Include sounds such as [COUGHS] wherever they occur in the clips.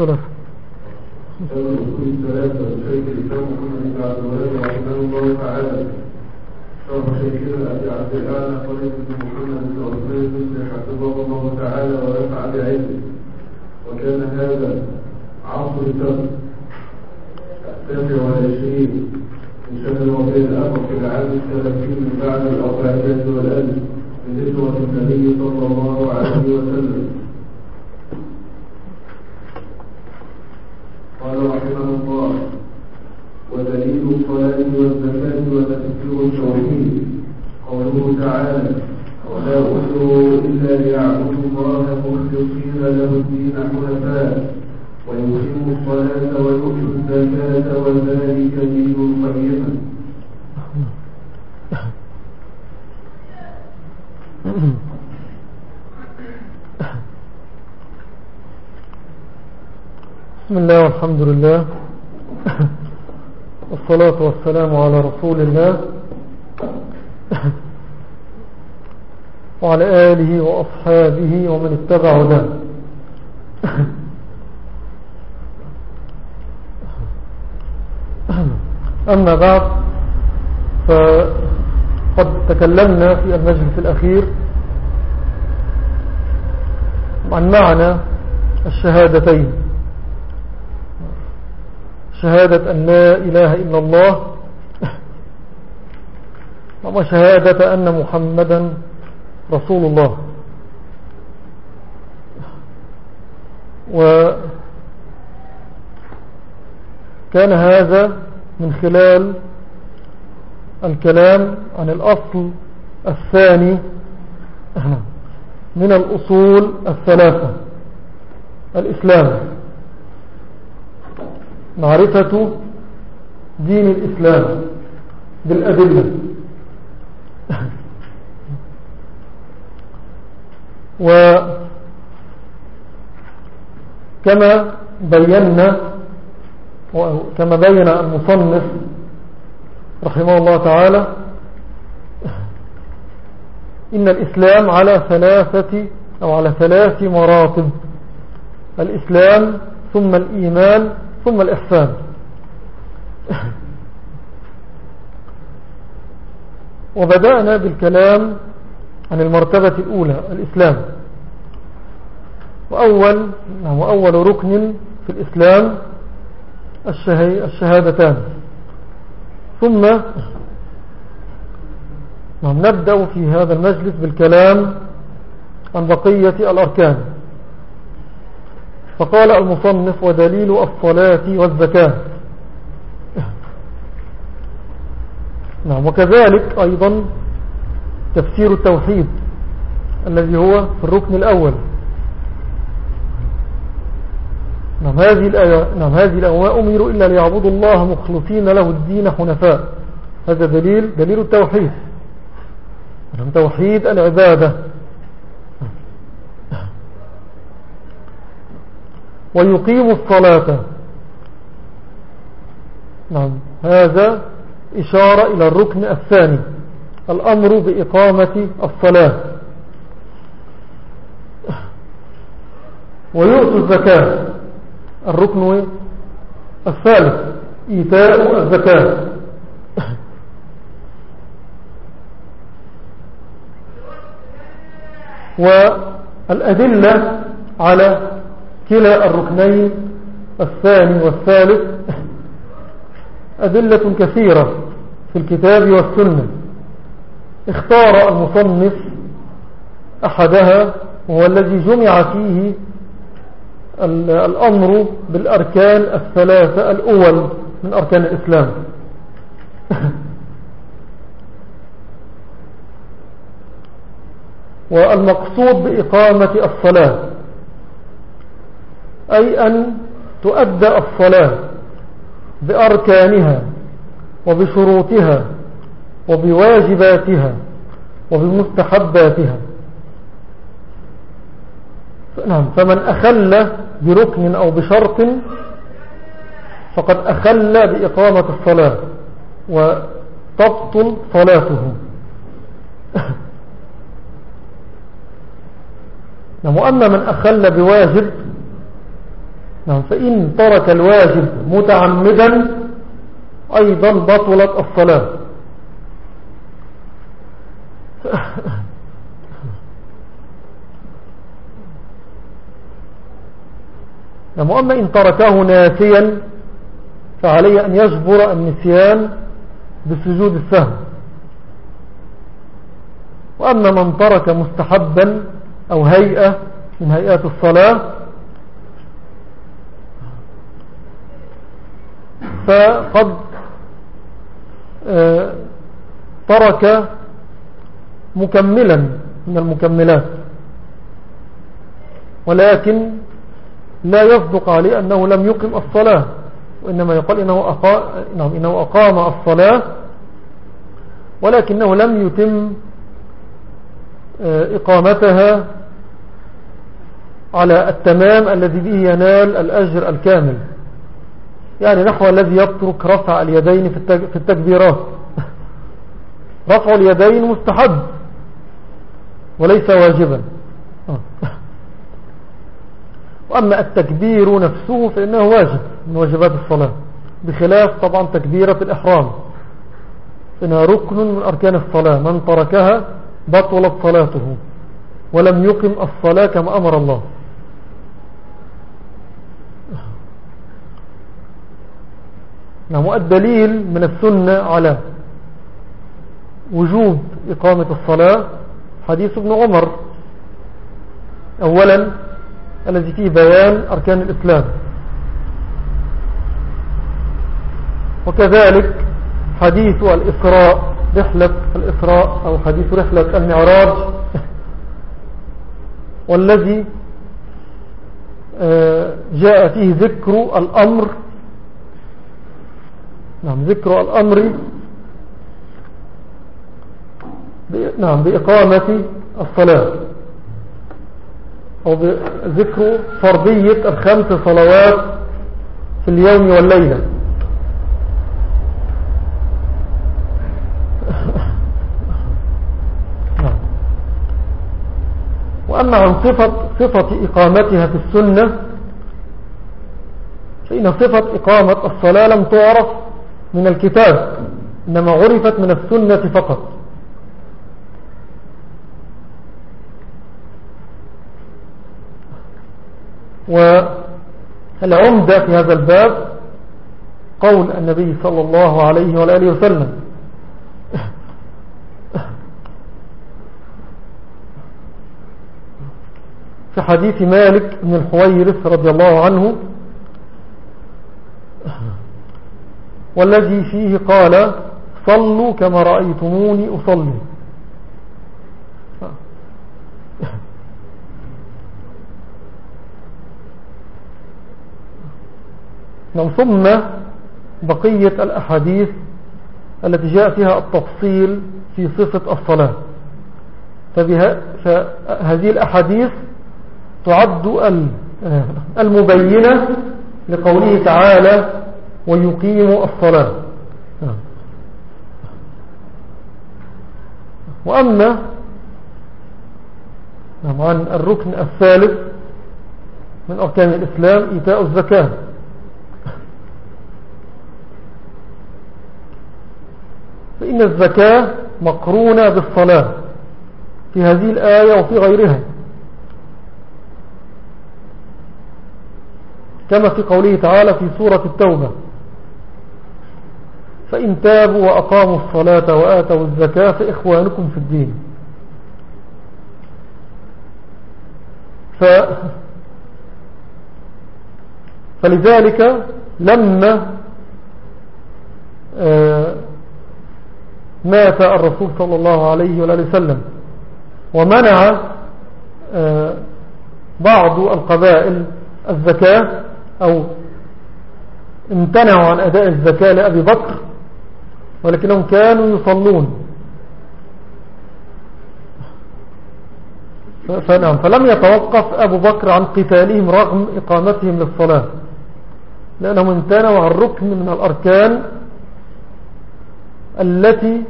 الأصول الثلاثة كتاب الأصول الثلاثة بشيخ الإسلام محمد بن عبد الوهاب رحمه الله تعالى شرح شيخنا أبي عبد الأعلى خالد بن محمد بن عثمان بن حفظه الله تعالى ونفع بعلمه وكان هذا عصر السبت التاسع والعشرين من شهر ربيع الأخر في العام الثلاثين من بعد الأربعينات والألف من هجرة النبي صلى الله عليه وسلم قال رحمه الله ودليل الصلاة والزكاة وتفسير التوحيد قوله تعالى ولا أمروا إلا ليعبدوا الله مخلصين له الدين حنفاء ويقيموا الصلاة ويؤتوا الزكاة وذلك دين القيمة بسم الله والحمد لله والصلاة والسلام على رسول الله وعلى آله وأصحابه ومن اتبع ذلك أما بعد فقد تكلمنا في المجلس الأخير عن معنى الشهادتين. شهادة أن لا إله إلا الله وشهادة أن محمدا رسول الله. وكان هذا من خلال الكلام عن الأصل الثاني من الأصول الثلاثة. الإسلام. معرفة دين الإسلام بالأدلة. وكما بينا كما بين المصنف رحمه الله تعالى إن الإسلام على ثلاثة أو على ثلاث مراتب. الإسلام ثم الإيمان ثم الإحسان. وبدأنا بالكلام عن المرتبة الأولى الإسلام. وأول, وأول ركن في الإسلام الشهادتان. ثم نبدأ في هذا المجلس بالكلام عن بقية الأركان. فقال المصنف ودليل الصلاة والزكاة. نعم وكذلك أيضا تفسير التوحيد الذي هو في الركن الأول. نعم هذه الآية نعم أمروا إلا ليعبدوا الله مخلصين له الدين حنفاء. هذا دليل دليل التوحيد. نعم توحيد العبادة. ويقيم الصلاة. نعم هذا إشارة إلى الركن الثاني. الأمر بإقامة الصلاة. ويؤتوا الزكاة. الركن الثالث إيتاء الزكاة. والأدلة على كلا الركنين الثاني والثالث أدلة كثيرة في الكتاب والسنة. اختار المصنف أحدها وهو الذي جمع فيه الأمر بالأركان الثلاثة الأول من أركان الإسلام. [LAUGHS] والمقصود بإقامة الصلاة أي أن تؤدى الصلاة بأركانها وبشروطها وبواجباتها وبمستحباتها. نعم. فمن أخل بركن أو بشرط فقد أخل بإقامة الصلاة وتبطل صلاته. [LAUGHS] نعم. وأما من أخل بواجب نعم فإن ترك الواجب متعمدا أيضا بطلت الصلاة. [LAUGHS] نعم وأما إن تركه ناسيا فعليه أن يجبر النسيان بسجود السهو وأما من ترك مستحبا أو هيئة من هيئات الصلاة فقد آه، ترك مكملا من المكملات. ولكن لا يصدق عليه أنه لم يقم الصلاة وإنما يقال إنه, نعم إنه أقام الصلاة ولكنه لم يتم آه، إقامتها على التمام الذي به ينال الأجر الكامل. يعني نحو الذي يترك رفع اليدين في التكبيرات. [LAUGHS] رفع اليدين مستحب وليس واجبا. آه. وأما التكبير نفسه فإنه واجب من واجبات الصلاة بخلاف طبعا تكبيرة الإحرام. إنها ركن من أركان الصلاة من تركها بطلت صلاته ولم يقم الصلاة كما أمر الله. نعم الدليل من السنة على وجوب إقامة الصلاة حديث ابن عمر. أولا الذي فيه بيان أركان الإسلام. وكذلك حديث الإسراء رحلة الإسراء أو حديث رحلة المعراج والذي آه، جاء فيه ذكر الأمر. نعم ذكر الأمر نعم بإقامة الصلاة. أو ذكر فرضية الخمس صلوات في اليوم والليلة. [LAUGHS] وأما عن صفة, صفة إقامتها في السنة فإن صفة إقامة الصلاة لم تعرف من الكتاب إنما عرفت من السنة فقط والعمدة في هذا الباب قول النبي صلى الله عليه وآله وسلم. في حديث مالك بن الحويرث رضي الله عنه والذي فيه قال صلوا كما رأيتموني أصلي. نعم ثم بقية الأحاديث التي جاء فيها التفصيل في صفة الصلاة. فهذه الأحاديث تعد المبينة لقوله تعالى ويقيم الصلاة. وأما نعم، عن الركن الثالث من أركان الإسلام إيتاء الزكاة. فإن الزكاة مقرونة بالصلاة في هذه الآية وفي غيرها. كما في قوله تعالى في سورة التوبة فإن تابوا وأقاموا الصلاة وآتوا الزكاة فإخوانكم في الدين. ف فلذلك لما آه مات الرسول صلى الله عليه وآله وسلم. ومنع آه، بعض القبائل الزكاة أو امتنعوا عن أداء الزكاة لأبي بكر ولكنهم كانوا يصلون. فنعم فلم يتوقف أبو بكر عن قتالهم رغم إقامتهم للصلاة لأنهم امتنعوا عن ركن من الأركان التي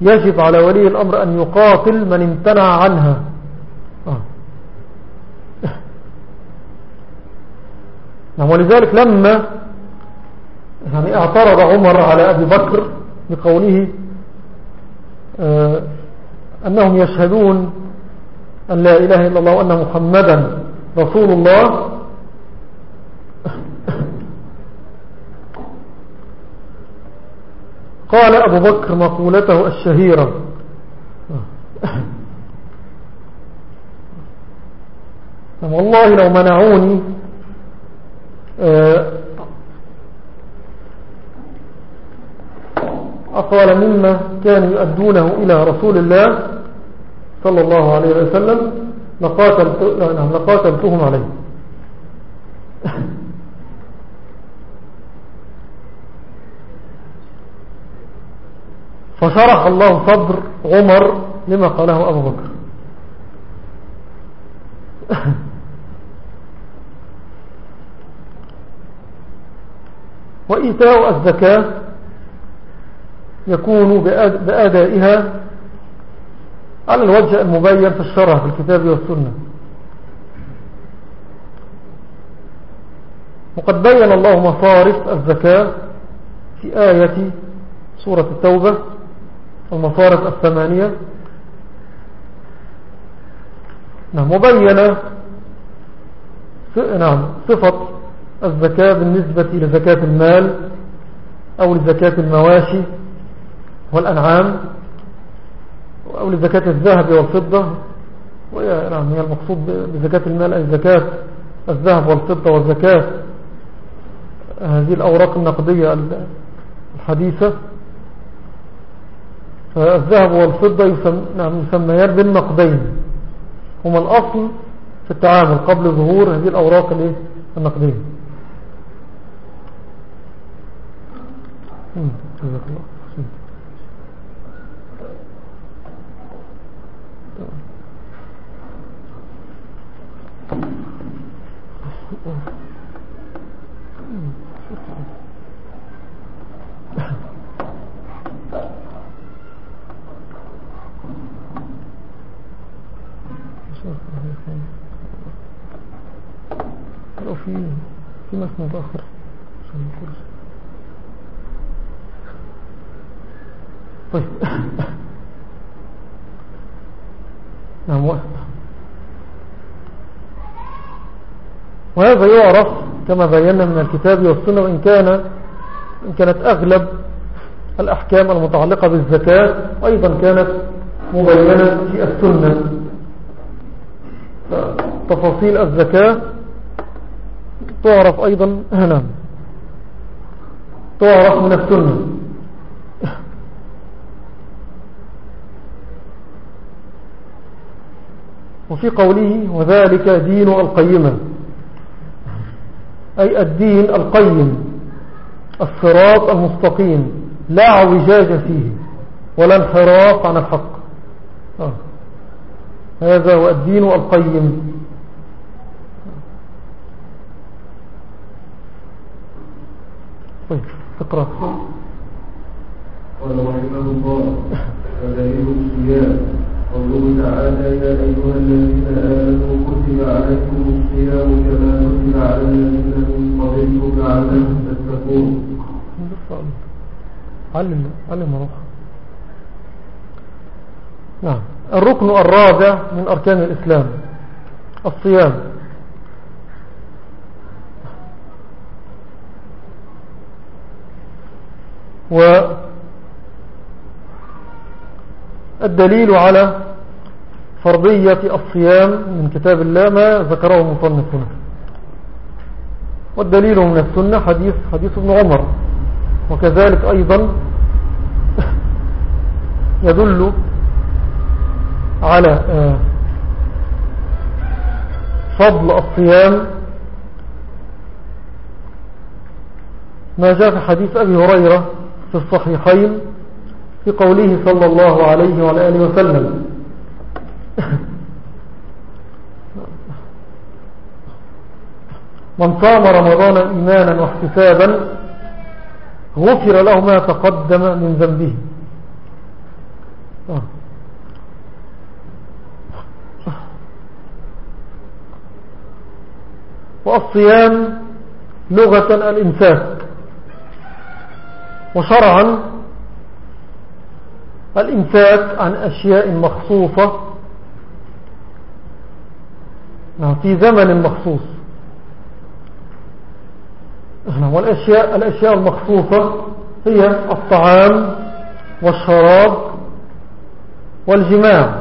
يجب على ولي الأمر أن يقاتل من امتنع عنها آه. [LAUGHS] نعم ولذلك لما يعني اعترض عمر على أبي بكر بقوله آه أنهم يشهدون أن لا إله إلا الله وأن محمدا رسول الله قال أبو بكر مقولته الشهيرة. والله لو منعوني آه، أطول مما كانوا يؤدونه إلى رسول الله صلى الله عليه وسلم نعم لقاتلتهم عليه. فشرح الله صدر عمر لما قاله أبو بكر. [LAUGHS] وإيتاء الزكاة يكون بأدائها على الوجه المبين في الشرع في الكتاب والسنة. وقد بين الله مصارف الزكاة في آية سورة التوبة المصارف الثمانية. نعم مبينة نعم صفة الزكاة بالنسبة لزكاة المال أو لزكاة المواشي والأنعام أو لزكاة الذهب والفضة. وهي نعم هي المقصود بزكاة المال أي زكاة الذهب والفضة والزكاة. هذه الأوراق النقدية الحديثة. فالذهب والفضة نعم يسميان بالنقدين. هما الأصل في التعامل قبل ظهور هذه الأوراق النقدية جزاك الله لو في في مسند آخر. عشان الكرسي طيب. [COUGHS] نعم. وهذا يعرف كما بينا من الكتاب والسنة وإن كان إن كانت أغلب الأحكام المتعلقة بالزكاة أيضا كانت مبينة في السنة. تفاصيل الزكاة تعرف أيضا هنا. تعرف من السنة. وفي قوله وذلك دين القيمة أي الدين القيم. الصراط المستقيم. لا عوجاج فيه. ولا انحراف عن الحق. آه. هذا هو الدين القيم. طيب اقرأ. قال رحمه الله ودليل الصيام قوله تعالى يا أيها الذين آمنوا كتب عليكم الصيام كما كتب على الذين من قبلكم لعلكم تتقون. علم علم روح. نعم. الركن الرابع من أركان الإسلام الصيام. والدليل على فرضية الصيام من كتاب الله ما ذكره مصنف هنا. والدليل من السنة حديث حديث ابن عمر. وكذلك أيضا [LAUGHS] يدل على آه، فضل الصيام. ما جاء في حديث أبي هريرة في الصحيحين في قوله صلى الله عليه وعلى آله وسلم. [LAUGHS] من صام رمضان إيمانا واحتسابا غفر له ما تقدم من ذنبه آه. والصيام لغة الإمساك وشرعا الإمساك عن أشياء مخصوصة نعم، في زمن مخصوص. نعم، والأشياء الأشياء المخصوصة هي الطعام والشراب والجماع.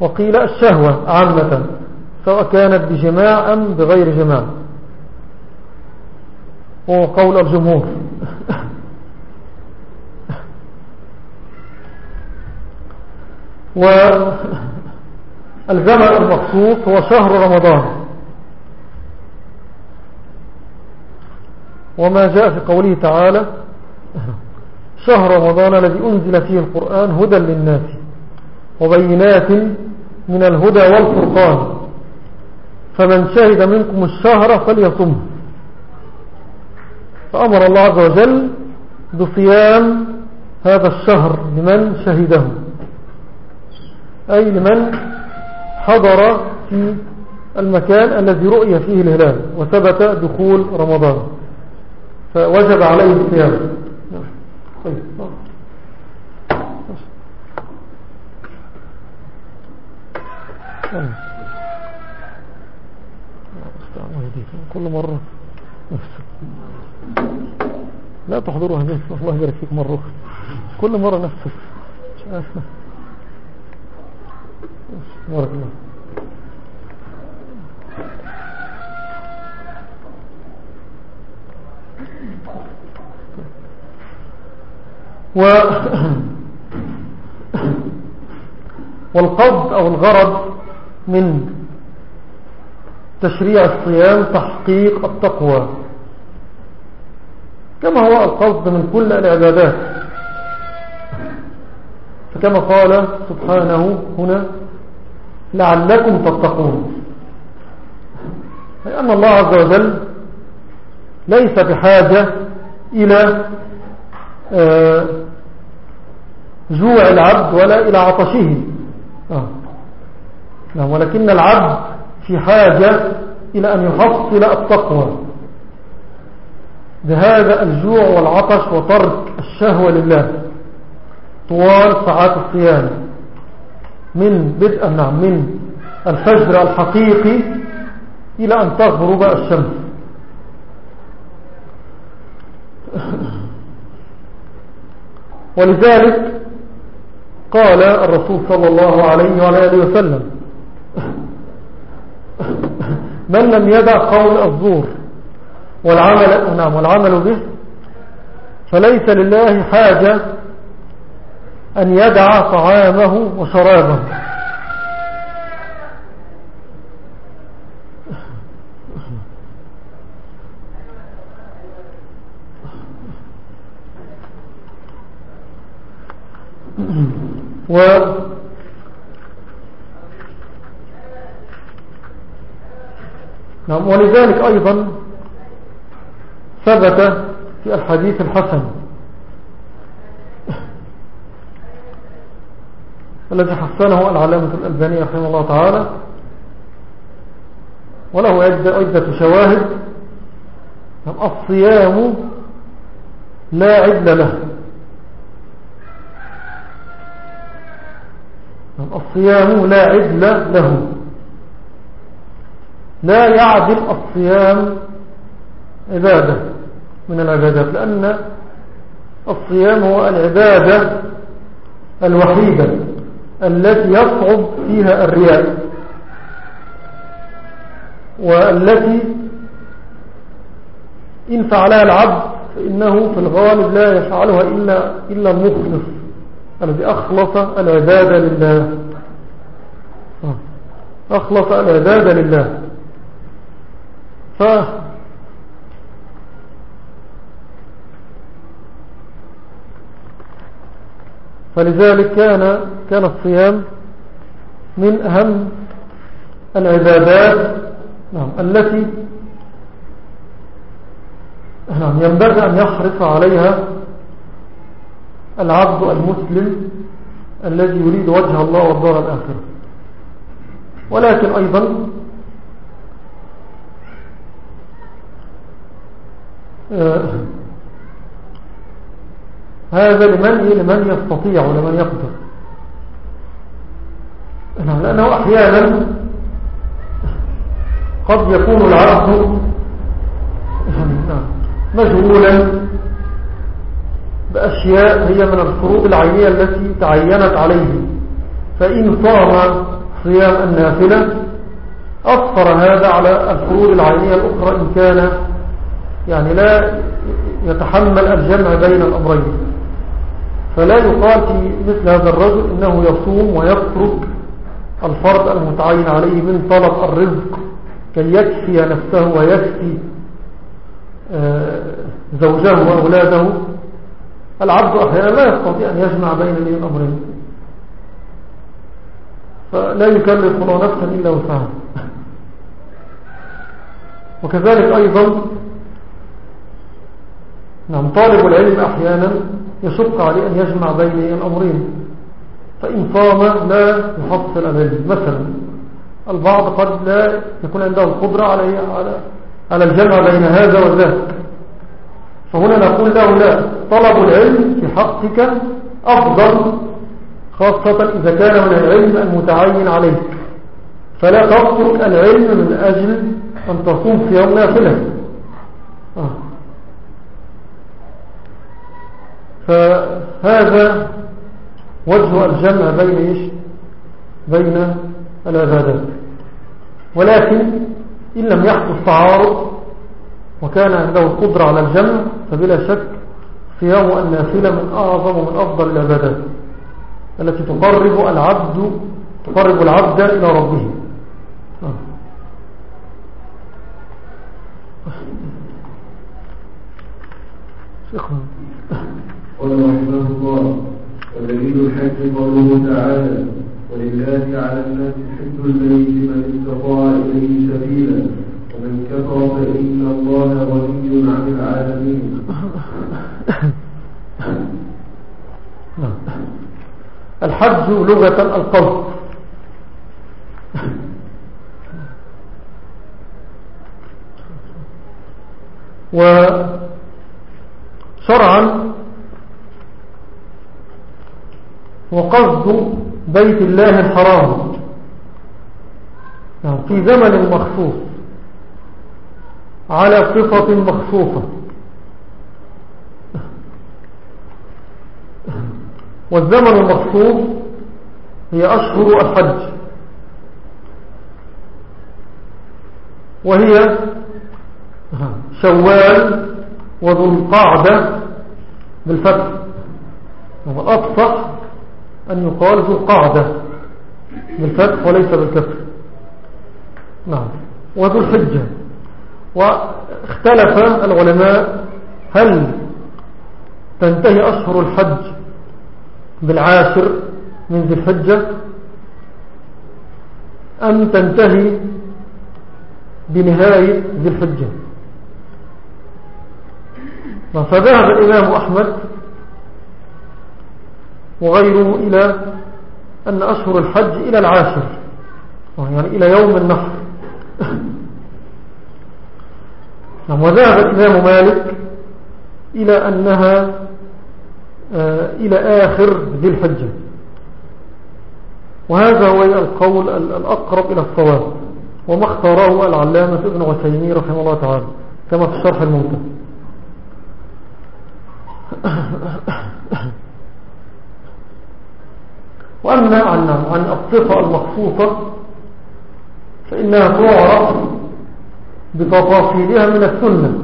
وقيل الشهوة عامة. سواء كانت بجماع أم بغير جماع. هو قول الجمهور. والزمن المخصوص هو شهر رمضان. وما جاء في قوله تعالى شهر رمضان الذي أنزل فيه القرآن هدى للناس وبينات من الهدى والفرقان. فمن شهد منكم الشهر فليصمه فأمر الله عز وجل بصيام هذا الشهر لمن شهده. أي لمن حضر في المكان الذي رؤي فيه الهلال وثبت دخول رمضان. فوجب عليه الصيام. طيب كل مرة. لا تحضرها بس الله يبارك فيك مرة كل مرة نفسك. بارك الله. و والقصد أو الغرض من تشريع الصيام تحقيق التقوى. كما هو القصد من كل العبادات. فكما قال سبحانه هنا لعلكم تتقون. لأن الله عز وجل ليس بحاجة إلى آه، جوع العبد ولا إلى عطشه. آه. نعم، ولكن العبد في حاجة إلى أن يحصل التقوى. بهذا الجوع والعطش وترك الشهوة لله. طوال ساعات الصيام. من بدء نعم من الفجر الحقيقي إلى أن تغرب الشمس. ولذلك قال الرسول صلى الله عليه وعلى آله وسلم من لم يدع قول الزور والعمل, نعم والعمل به فليس لله حاجة أن يدع طعامه وشرابه. و نعم ولذلك أيضا ثبت في الحديث الحسن الذي حسنه العلامة الألبانية رحمه الله تعالى وله عدة شواهد. الصيام لا عدل له. الصيام لا عدل له. لا يعدل الصيام عبادة من العبادات لأن الصيام هو العبادة الوحيدة التي يصعب فيها الرياء والتي إن فعلها العبد فإنه في الغالب لا يفعلها إلا, إلا المخلص الذي أخلص العبادة لله. أخلص العبادة لله. ف فلذلك كان كان الصيام من أهم العبادات نعم التي نعم ينبغي أن يحرص عليها العبد المسلم الذي يريد وجه الله والدار الآخرة. ولكن أيضا آه، هذا لمن لمن يستطيع ولمن يقدر. لأنه أحيانا قد يكون العبد نعم، مجهولا بأشياء هي من الفروض العينية التي تعينت عليه. فإن صام صيام النافلة أصفر هذا على الفروض العينية الأخرى إن كان يعني لا يتحمل الجمع بين الأمرين. فلا يقال في مثل هذا الرجل إنه يصوم ويترك الفرض المتعين عليه من طلب الرزق كي يكفي نفسه ويكفي آه، زوجه وأولاده. العبد أحيانا لا يستطيع أن يجمع بين الأمرين. فلا يكلف الله نفسا إلا وسعها. وكذلك أيضا نعم طالب العلم أحيانا يشق عليه أن يجمع بين الأمرين. فإن صام لا يحصل العلم مثلا البعض قد لا يكون عنده القدرة على على الجمع بين هذا وذاك. فهنا نقول له لا طلب العلم في حقك أفضل خاصة إذا كان من العلم المتعين عليك. فلا تترك العلم من أجل أن تصوم في يوم نافلة. آه. فهذا وجه الجمع بين إيش؟ بين العبادات. ولكن إن لم يحدث تعارض وكان عنده القدرة على الجمع فبلا شك صيام النافلة من أعظم ومن أفضل العبادات التي تقرب العبد تقرب العبد إلى ربه. آه. قال رحمه الله ودليل الحج قوله تعالى ولله على الناس حج البيت من استطاع إليه سبيلا ومن كفر فإن الله غني عن العالمين الحج لغة القصد وشرعا وقصد بيت الله الحرام. يعني في زمن مخصوص على صفة مخصوصة. والزمن المخصوص هي أشهر الحج. وهي شوال وذو القعدة بالفتح. وأفصح أن يقال ذو القعدة بالفتح وليس بالكسر. نعم. وذو الحجة. واختلف العلماء هل تنتهي أشهر الحج بالعاشر من ذي الحجة؟ أم تنتهي بنهاية ذي الحجة؟ فذهب الإمام أحمد وغيره إلى أن أشهر الحج إلى العاشر يعني إلى يوم النحر نعم، وذهب الإمام مالك إلى أنها آه، إلى آخر ذي الحجة. وهذا هو القول الأقرب إلى الصواب وما اختاره العلامة ابن عثيمين رحمه الله تعالى كما في الشرح الممتع [COUGHS] وأما عن, عن الصفة المخصوصة فإنها تعرف بتفاصيلها من السنة.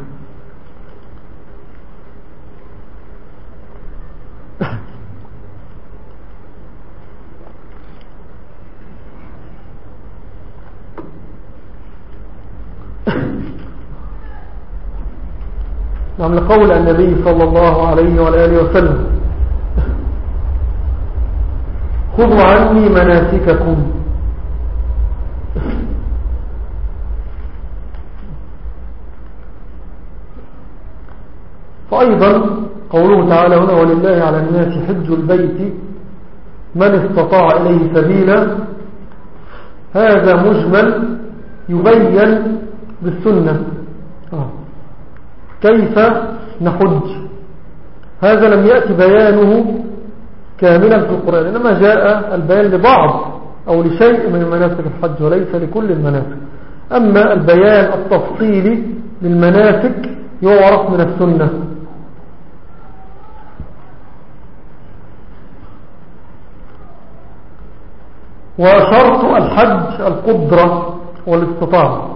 [LAUGHS] نعم لقول النبي صلى الله عليه وآله وسلم. [LAUGHS] خذوا عني مناسككم. [LAUGHS] فأيضا قوله تعالى هنا ولله على الناس حج البيت من استطاع إليه سبيلا. هذا مجمل يبين بالسنة. آه. كيف نحج؟ هذا لم يأتي بيانه كاملا في القرآن إنما جاء البيان لبعض أو لشيء من مناسك الحج وليس لكل المناسك. أما البيان التفصيلي للمناسك يعرف من السنة. وشرط الحج القدرة والاستطاعة.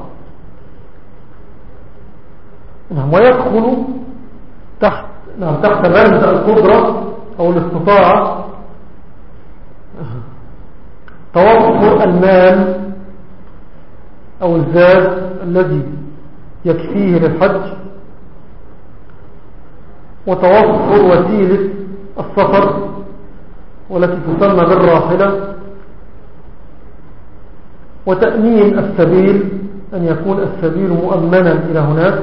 نعم. ويدخل تحت نعم تحت بند القدرة أو الاستطاعة. توفر المال أو الزاد الذي يكفيه للحج. وتوفر وسيلة السفر والتي تسمى بالراحلة. وتأمين السبيل أن يكون السبيل مؤمنا إلى هناك.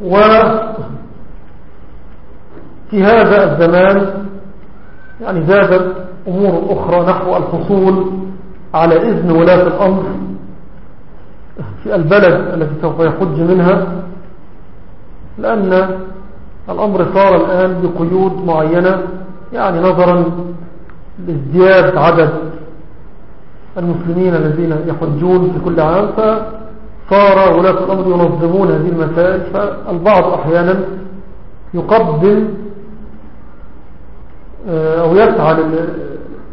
وفي هذا الزمان يعني زادت أمور أخرى نحو الحصول على إذن ولاة الأمر في البلد التي سوف يخج منها لأن الأمر صار الآن بقيود معينة يعني نظرا لازدياد عدد المسلمين الذين يحجون في كل عام فصار ولاة الأمر ينظمون هذه المسائل فالبعض أحيانا يقدم آه، أو يسعى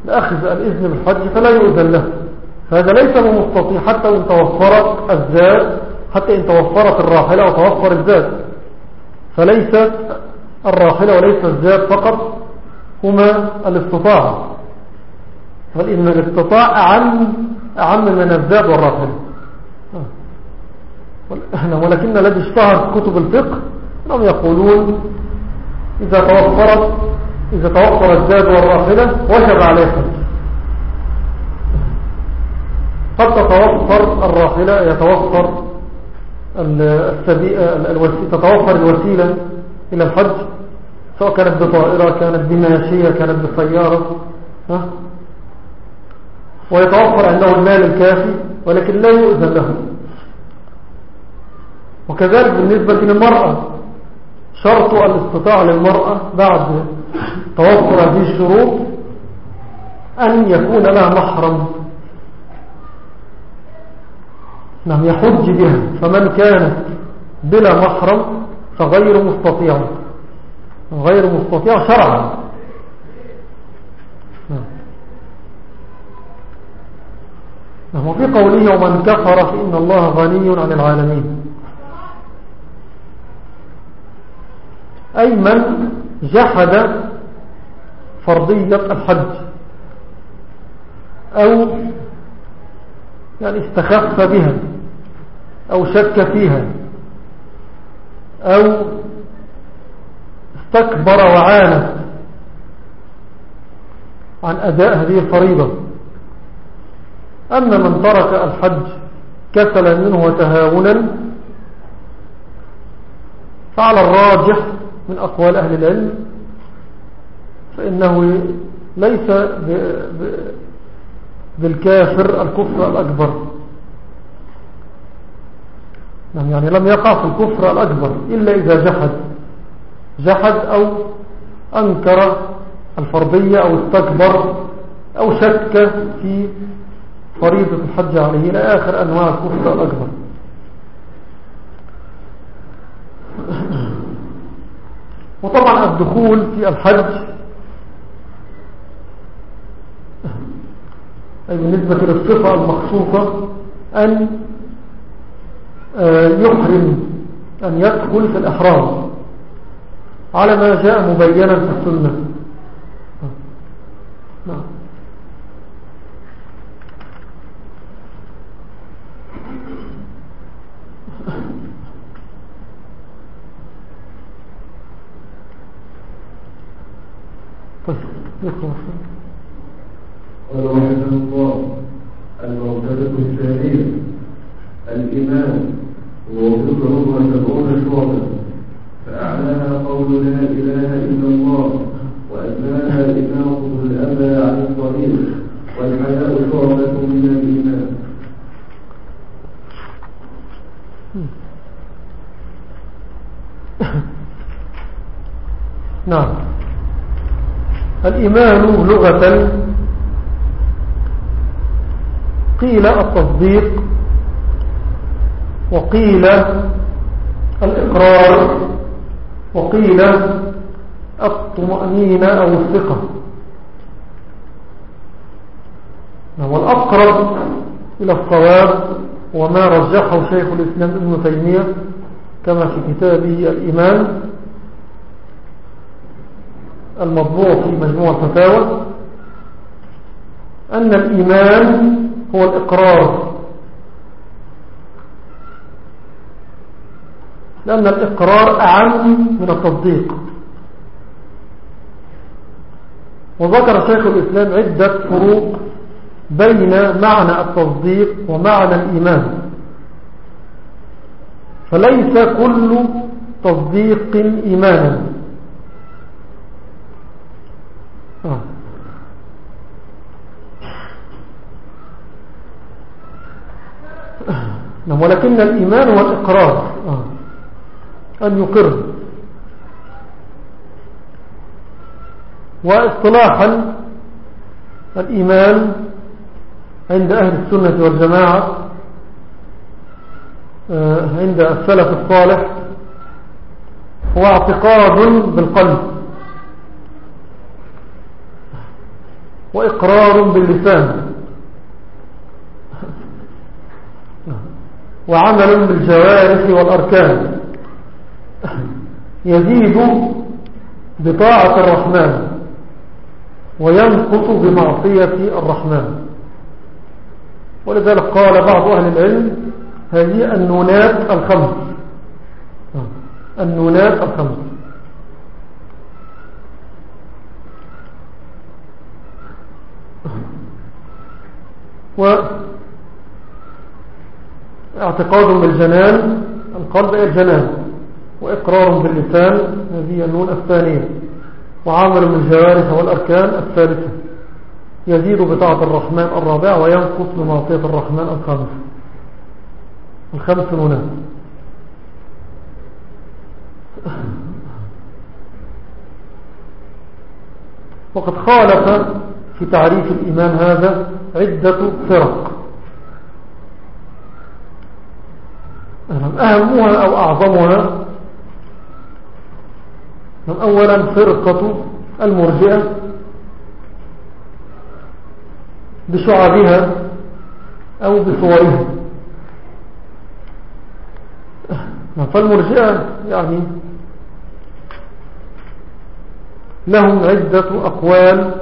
لأخذ الإذن بالحج فلا يؤذن له. فهذا ليس بمستطيع حتى إن توفرت الزاد حتى إن توفرت الراحلة وتوفر الزاد فليست الراحلة وليس الزاد فقط هما الاستطاعة بل إن الاستطاع أعم, أعم من الزاد والراحلة. ولكن الذي اشتهر كتب الفقه أنهم يقولون إذا توفرت إذا توفر الزاد والراحلة وجب عليه قد تتوفر الراحلة يتوفر تتوفر الوسيلة إلى الحج سواء كانت بطائرة كانت بماشية كانت بسيارة ويتوفر عنده المال الكافي ولكن لا يؤذن له وكذلك بالنسبة للمرأة شرط الاستطاع للمرأة بعد توفر هذه الشروط أن يكون لها محرم. نعم يحج بها. فمن كانت بلا محرم فغير مستطيع. غير مستطيع شرعا. نعم. وفي قوله ومن كفر فإن الله غني عن العالمين أي من جحد فرضية الحج أو يعني استخف بها أو شك فيها أو استكبر وعانى عن أداء هذه الفريضة. أما من ترك الحج كسلا منه وتهاونا فعلى الراجح من أقوال أهل العلم فإنه ليس بالكافر الكفر الأكبر. نعم، يعني لم يقع في الكفر الأكبر إلا إذا جحد. جحد أو أنكر الفرضية أو استكبر أو شك في فريضة الحج عليه إلى آخر أنواع الكفر الأكبر. وطبعا الدخول في الحج أي بالنسبة للصفة المخصوصة أن آه، يحرم أن يدخل في الإحرام على ما جاء مبينا في السنة نعم طيب يقرأ قال رحمه الله الموجودة الثانية الإيمان ووفقهم وسبعون شعبا فأعلاها قول لا إله إلا الله وأدناها إماطة الأذى عن الطريق والحياء شعبة من الإيمان نعم الإيمان لغة قيل التصديق وقيل الإقرار وقيل الطمأنينة أو الثقة. والأقرب إلى الصواب وما رجحه شيخ الإسلام ابن تيمية كما في كتابه الإيمان. المطبوع في مجموع الفتاوى أن الإيمان هو الإقرار لأن الإقرار أعم من التصديق. وذكر شيخ الإسلام عدة فروق بين معنى التصديق ومعنى الإيمان. فليس كل تصديق إيمانا آه. نعم ولكن الإيمان هو الإقرار آه. أن يقر. واصطلاحا الإيمان عند أهل السنة والجماعة آه، عند السلف الصالح هو اعتقاد بالقلب. وإقرار باللسان. وعمل بالجوارح والأركان. يزيد بطاعة الرحمن وينقص بمعصية الرحمن. ولذلك قال بعض أهل العلم هذه النونات الخمس. النونات الخمس. واعتقاد بالجنان القلب إلى الجنان وإقرار باللسان هذه النون الثانية وعمل بالجوارح والأركان الثالثة. يزيد بطاعة الرحمن الرابع وينقص بمعصية الرحمن الخامس. الخمس نونات. وقد خالف في تعريف الإيمان هذا عدة فرق. أهمها أو أعظمها؟ أولا فرقة المرجئة بشعبها أو بصورها. فالمرجئة يعني لهم عدة أقوال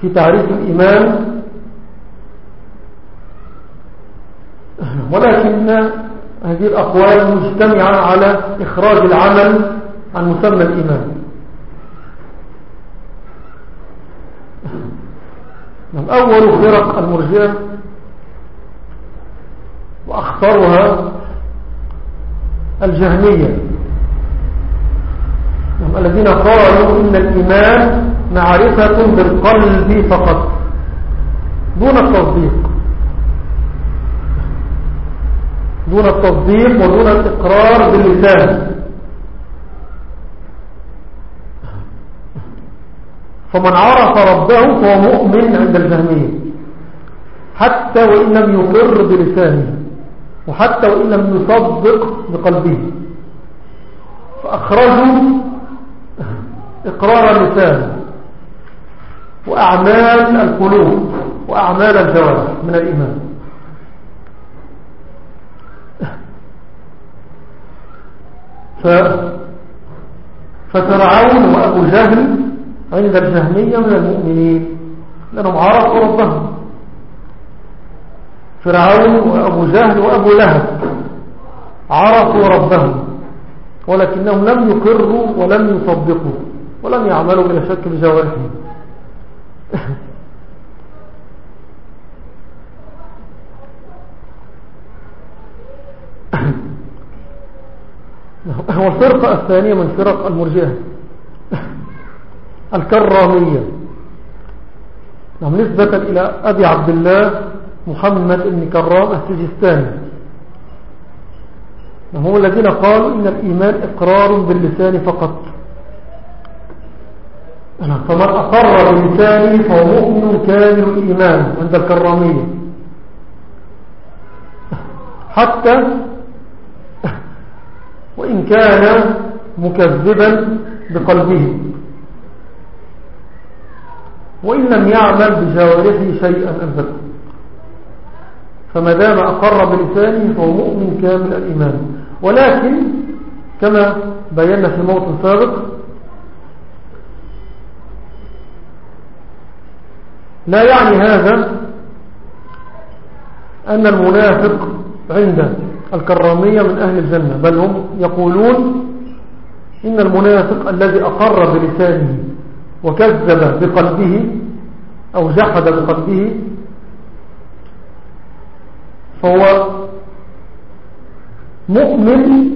في تعريف الإيمان. ولكن هذه الأقوال مجتمعة على إخراج العمل عن مسمى الإيمان. أول فرق المرجئة وأخطرها الجهمية. الذين قالوا إن الإيمان معرفة بالقلب فقط دون التصديق. دون التصديق ودون الإقرار باللسان. فمن عرف ربه فهو مؤمن عند الجهمية. حتى وإن لم يقر بلسانه وحتى وإن لم يصدق بقلبه. فأخرجوا إقرار اللسان وأعمال القلوب وأعمال الجوارح من الإيمان. ف ففرعون وأبو جهل عند الجهمية من المؤمنين لأنهم عرفوا ربهم. فرعون وأبو جهل وأبو لهب عرفوا ربهم ولكنهم لم يقروا ولم يصدقوا ولم يعملوا بلا شك بجوارحهم [LAUGHS] هو الفرقة الثانية من فرق المرجئة الكرامية. نعم نسبة إلى أبي عبد الله محمد بن كرام السجستاني. نعم هم الذين قالوا إن الإيمان إقرار باللسان فقط. نعم فمن أقر بلسانه فهو مؤمن كامل الإيمان عند الكرامية. حتى وإن كان مكذبا بقلبه. وإن لم يعمل بجوارحه شيئا أبدا. فما دام أقر بلسانه فهو مؤمن كامل الإيمان. ولكن كما بينا في موت سابق لا يعني هذا أن المنافق عند الكرامية من أهل الجنة بل هم يقولون إن المنافق الذي أقر بلسانه وكذب بقلبه أو جحد بقلبه فهو مؤمن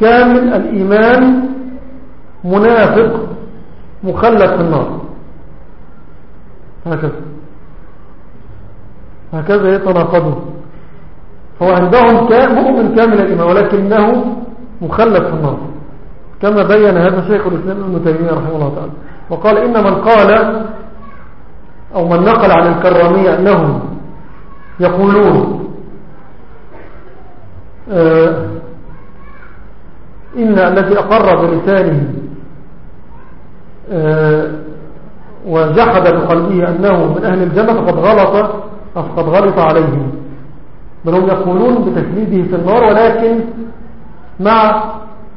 كامل الإيمان منافق مخلد في النار. هكذا. هكذا يتناقضون. هو عندهم مؤمن كامل الإيمان ولكنه مخلد في النار كما بين هذا شيخ الإسلام ابن تيمية رحمه الله تعالى وقال إن من قال أو من نقل عن الكرامية أنهم يقولون آه إن الذي أقر بلسانه آه وجحد بقلبه أنه من أهل الجنة فقد غلط فقد غلط عليهم. بل هم يقولون بتكليده في النار ولكن مع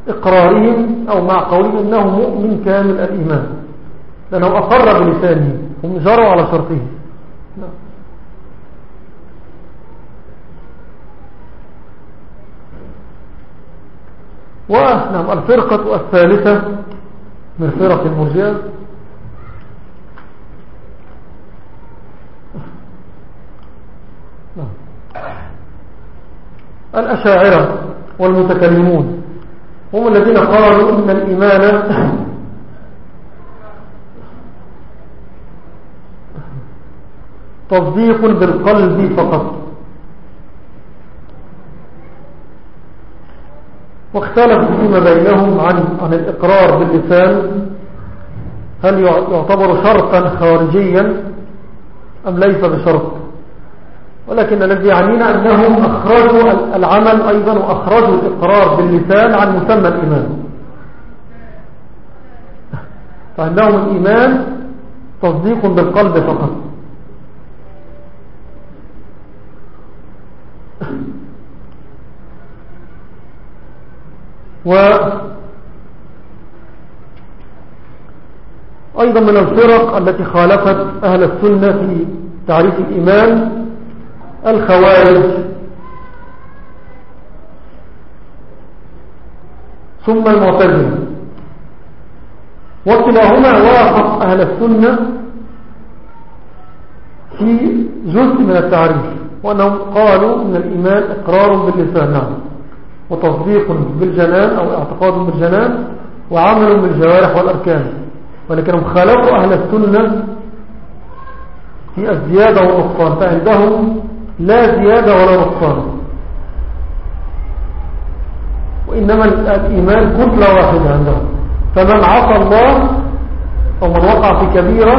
إقرارهم أو مع قولهم أنه مؤمن كامل الإيمان. لأنه أقر بلسانه هم جروا على شرطه. نعم ونعم الفرقة الثالثة من فرق المرجئة. نعم. الأشاعرة والمتكلمون هم الذين قالوا إن الإيمان تصديق بالقلب فقط. واختلف فيما بينهم عن, عن الإقرار باللسان هل يعتبر شرطا خارجيا أم ليس بشرط ولكن الذي يعنينا أنهم أخرجوا العمل أيضا وأخرجوا الإقرار باللسان عن مسمى الإيمان. فعندهم الإيمان تصديق بالقلب فقط. و أيضا من الفرق التي خالفت أهل السنة في تعريف الإيمان الخوارج. ثم المعتزلة. وكلاهما وافق أهل السنة في جزء من التعريف وأنهم قالوا أن الإيمان إقرار باللسان نعم وتصديق بالجنان أو اعتقاد بالجنان وعمل بالجوارح والأركان. ولكنهم خالفوا أهل السنة في الزيادة والنقصان فعندهم لا زيادة ولا نقصان. وإنما الإيمان كتلة واحدة عندهم. فمن عصى الله أو من وقع في كبيرة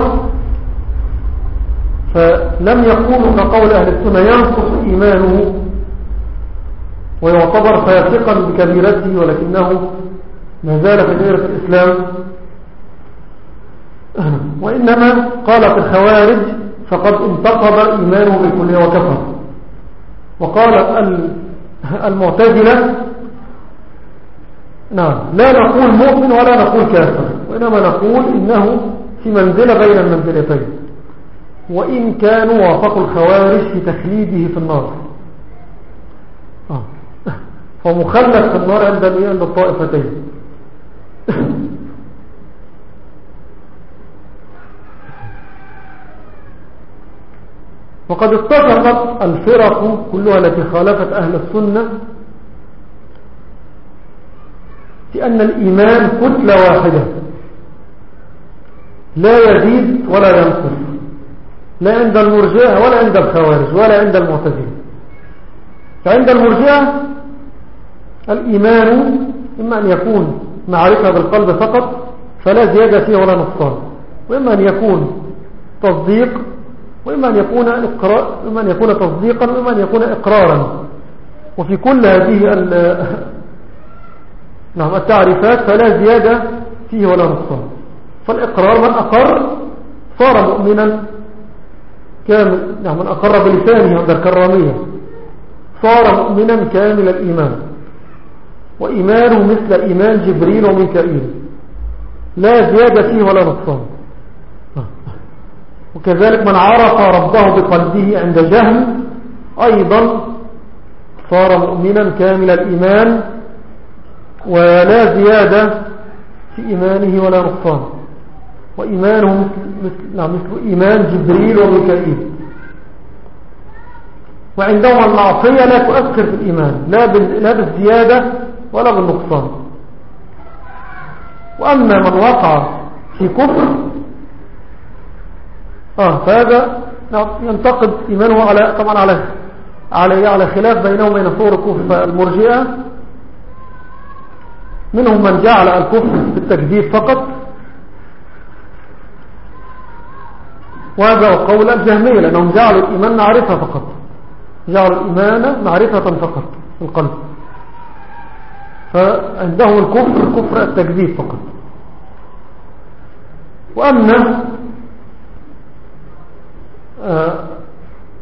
فلم يكونوا كقول أهل السنة ينقص إيمانه ويعتبر فاسقا بكبيرته ولكنه ما زال في دائرة الإسلام. وإنما قالت الخوارج فقد انتقض إيمانه بالكلية وكفر. وقالت المعتزلة نعم لا نقول مؤمن ولا نقول كافر وإنما نقول إنه في منزلة بين المنزلتين وإن كانوا وافقوا الخوارج في تخليده في النار آه. فمخلد في النار عند الطائفتين وقد اتفقت الفرق كلها التي خالفت أهل السنة في أن الإيمان كتلة واحدة. لا يزيد ولا ينقص. لا عند المرجئة ولا عند الخوارج ولا عند المعتزلة. فعند المرجئة الإيمان إما أن يكون معرفة بالقلب فقط فلا زيادة فيه ولا نقصان وإما أن يكون تصديق وإما أن يكون, إقرار وإما أن يكون تصديقا وإما أن يكون إقرارا. وفي كل هذه نعم التعريفات فلا زيادة فيه ولا نقصان. فالإقرار من أقر صار مؤمنا. كامل نعم من أقر بلسانه عند الكرامية. صار مؤمنا كامل الإيمان. وإيمانه مثل إيمان جبريل وميكائيل. لا زيادة فيه ولا نقصان. وكذلك من عرف ربه بقلبه عند جهل أيضا صار مؤمنا كامل الإيمان ولا زيادة في إيمانه ولا نقصان وإيمانه مثل, مثل إيمان جبريل وميكائيل. وعندهم المعصية لا تؤثر في الإيمان لا بالزيادة ولا بالنقصان. وأما من وقع في كفر آه فهذا نعم، ينتقد إيمانه على طبعا على على على خلاف بينه وبين صور الكفر المرجئة. منهم من جعل الكفر بالتكذيب فقط. وهذا قول الجهمية لأنهم جعلوا الإيمان معرفة فقط. جعلوا الإيمان معرفة فقط في القلب. فعندهم الكفر كفر التكذيب فقط. وأما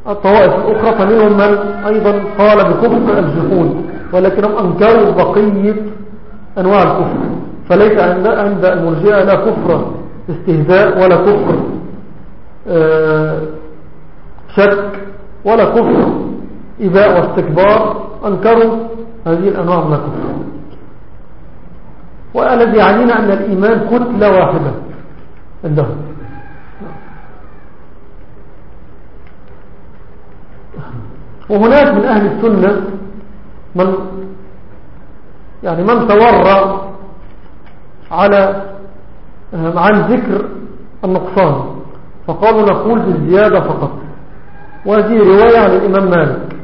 الطوائف الأخرى فمنهم من أيضا قال بكفر الجحود ولكنهم أنكروا بقية أنواع الكفر فليس عند عند المرجئة لا كفر استهزاء ولا كفر آه، شك ولا كفر إباء واستكبار أنكروا هذه الأنواع من الكفر. والذي يعنينا أن الإيمان كتلة واحدة عندهم. وهناك من أهل السنة من يعني من تورى على عن ذكر النقصان فقالوا نقول بالزيادة فقط. وهذه رواية عن الإمام مالك.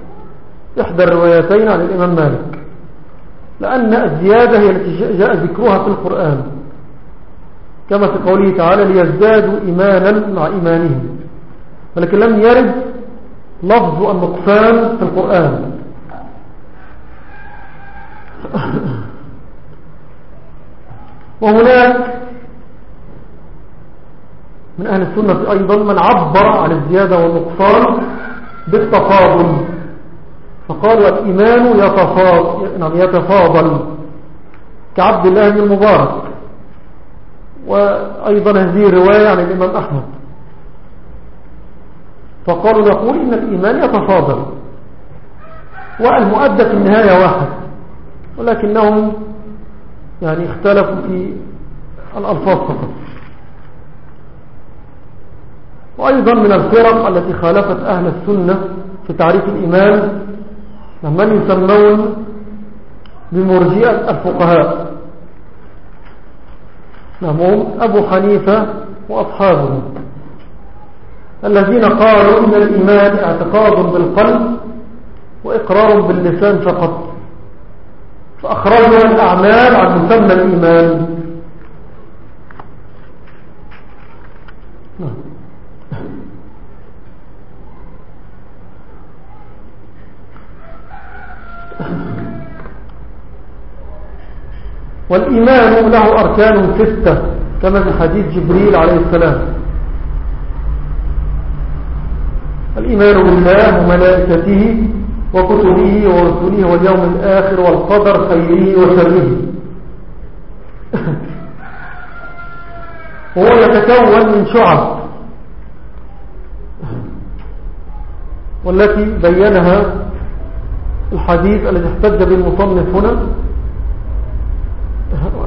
إحدى الروايتين عن الإمام مالك. لأن الزيادة هي التي جاء ذكرها في القرآن. كما في قوله تعالى ليزدادوا إيمانا مع إيمانهم. ولكن لم يرد لفظ النقصان في القرآن. وهناك من أهل السنة أيضا من عبر عن الزيادة والنقصان بالتفاضل. فقالوا الإيمان يتفاضل, نعم يتفاضل كعبد الله بن المبارك. وأيضا هذه رواية عن الإمام أحمد. فقالوا نقول إن الإيمان يتفاضل. والمؤدى في النهاية واحد. ولكنهم يعني اختلفوا في الألفاظ فقط. وأيضا من الفرق التي خالفت أهل السنة في تعريف الإيمان من يسمون بمرجئة الفقهاء. نعم أبو حنيفة وأصحابه الذين قالوا إن الإيمان اعتقاد بالقلب وإقرار باللسان فقط. فأخرجوا الأعمال عن مسمى الإيمان. والإيمان له أركان ستة كما في حديث جبريل عليه السلام. الإيمان بالله وملائكته وكتبه ورسله واليوم الآخر والقدر خيره وشره. [LAUGHS] وهو يتكون من شعب والتي بينها الحديث الذي احتج بالمصنف هنا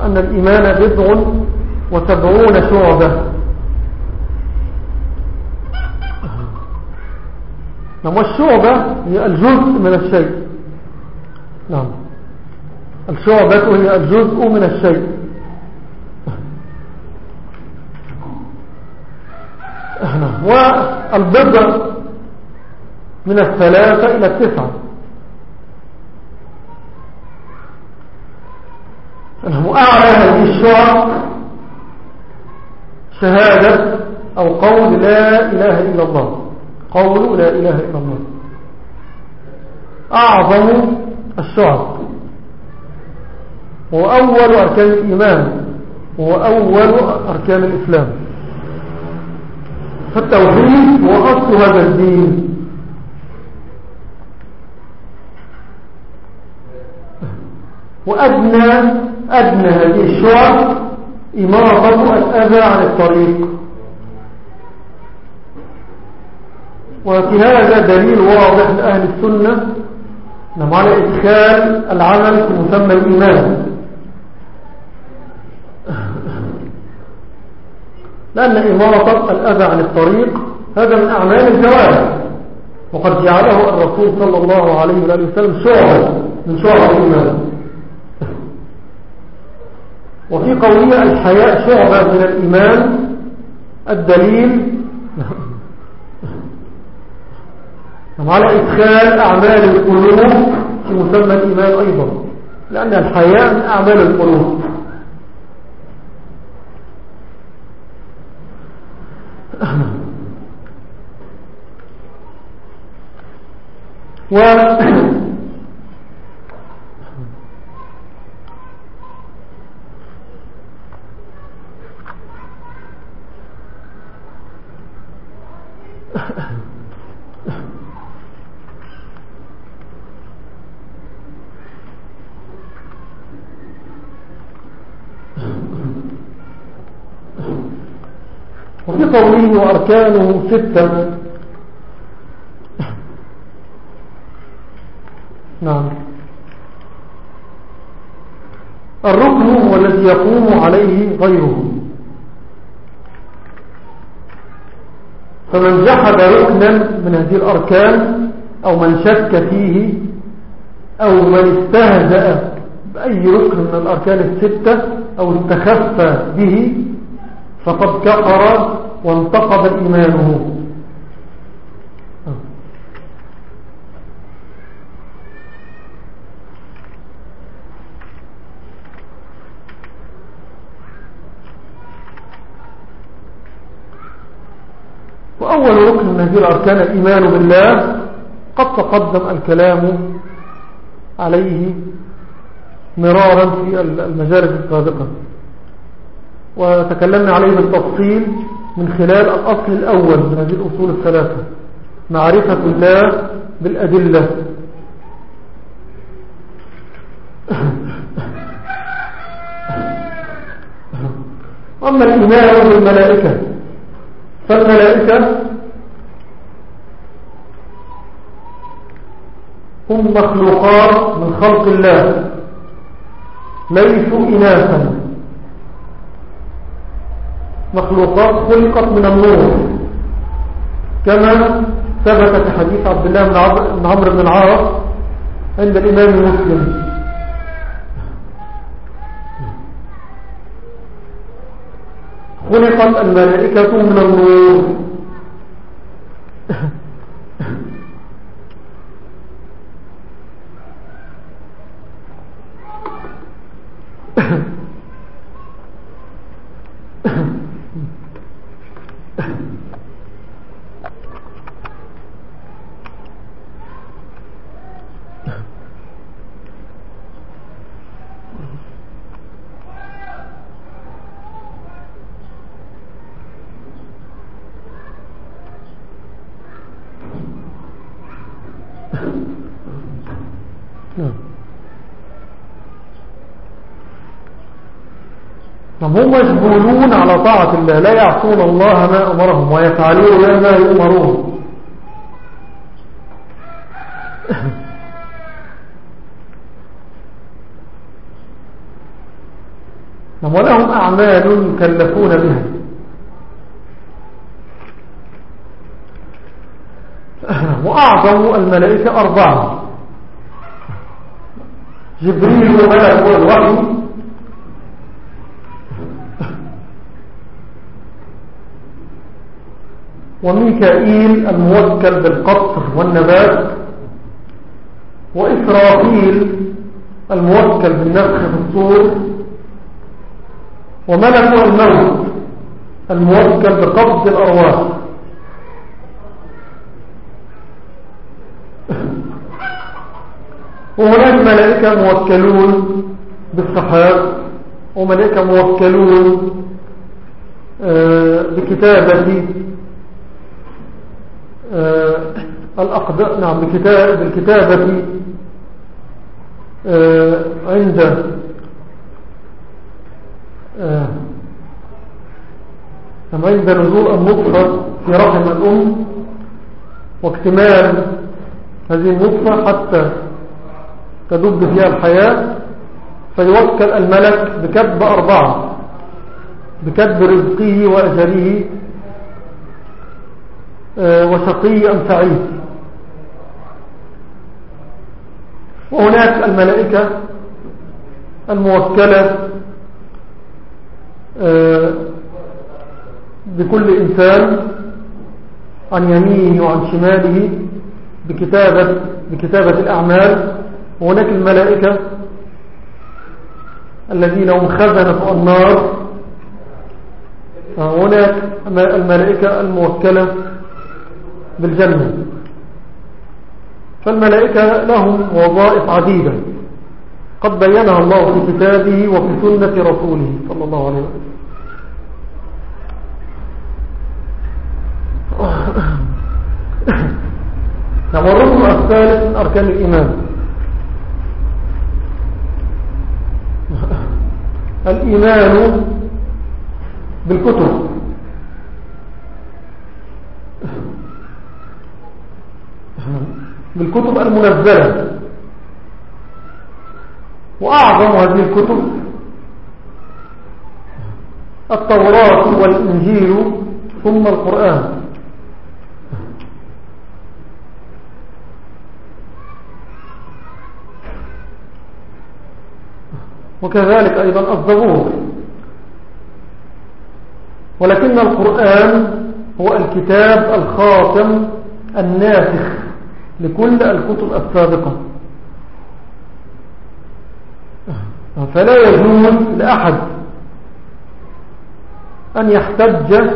أن الإيمان بضع وسبعون شعبة. نعم والشعبة هي الجزء من الشيء. نعم. الشعبة هي الجزء من الشيء. [LAUGHS] والبضع من الثلاثة إلى التسعة. أعلى هذه الشعب شهادة أو قول لا إله إلا الله. قول لا إله إلا الله. أعظم الشعب هو أول أركان الإيمان. هو أول أركان الإسلام. فالتوحيد هو أصل هذا الدين. وأدنى أدنى هذه الشعب إماطة الأذى عن الطريق. وفي هذا دليل واضح لأهل السنة نعم على إدخال العمل في مسمى الإيمان. لأن إمارة الأذى عن الطريق هذا من أعمال الجوارح. وقد جعله الرسول صلى الله عليه وسلم شعبا من شعب الإيمان. وفي قوله الحياء شعبة من الإيمان الدليل على إدخال أعمال القلوب في مسمى الإيمان أيضا لأن الحياء من أعمال القلوب. [CLEARS THROAT] و [CLEARS THROAT] وفي قوله وأركانه ستة نعم. الركن هو الذي يقوم عليه غيره. فمن جحد ركنا من هذه الأركان أو من شك فيه أو من استهزأ بأي ركن من الأركان الستة أو استخف به فقد كفر وانتقض إيمانه. وأول ركن من هذه الأركان الإيمان بالله قد تقدم الكلام عليه مرارا في المجالس السابقة. وتكلمنا عليه بالتفصيل من خلال الأصل الأول من هذه الأصول الثلاثة. معرفة الله بالأدلة. أما الإيمان بالملائكة فالملائكة هم مخلوقات من خلق الله. ليسوا إناثا. مخلوقات خلقت من النور. كما ثبت في حديث عبد الله بن عمرو بن العاص عند الإمام مسلم. خلقت الملائكة من النور. هم مجبولون على طاعة الله. لا يعصون الله ما أمرهم ويفعلون ما يؤمرون. [LAUGHS] ولهم أعمال يكلفون بها. [LAUGHS] وأعظم الملائكة أربعة. جبريل ملك الوحي وميكائيل الموكل بالقطر والنبات وإسرافيل الموكل بالنفخ في الصور وملك الموت الموكل بقبض الأرواح. [LAUGHS] وهناك ملائكة موكلون بالسحاب وملائكة موكلون آه، بكتابة آه، الأقداء نعم بالكتابة آه، عند نعم، عند نزول النطفة في رحم الأم واكتمال هذه النطفة حتى تدب فيها الحياة فيوكل الملك بكتب أربعة بكتب رزقه وأجله آه، وشقي أم سعيد. وهناك الملائكة الموكلة آه، بكل إنسان عن يمينه وعن شماله بكتابة, بكتابة الأعمال. وهناك الملائكة الذين هم خزنة النار. هناك الملائكة الموكلة. بالجنة. فالملائكة لهم وظائف عديدة. قد بينها الله في كتابه وفي سنة رسوله صلى الله عليه وسلم. [COUGHS] نعم الركن الثالث أركان الإيمان. [COUGHS] الإيمان بالكتب. بالكتب المنزلة. وأعظم هذه الكتب التوراة والإنجيل ثم القرآن. وكذلك أيضا الزبور ولكن القرآن هو الكتاب الخاتم الناسخ. لكل الكتب السابقة. فلا يجوز لأحد أن يحتج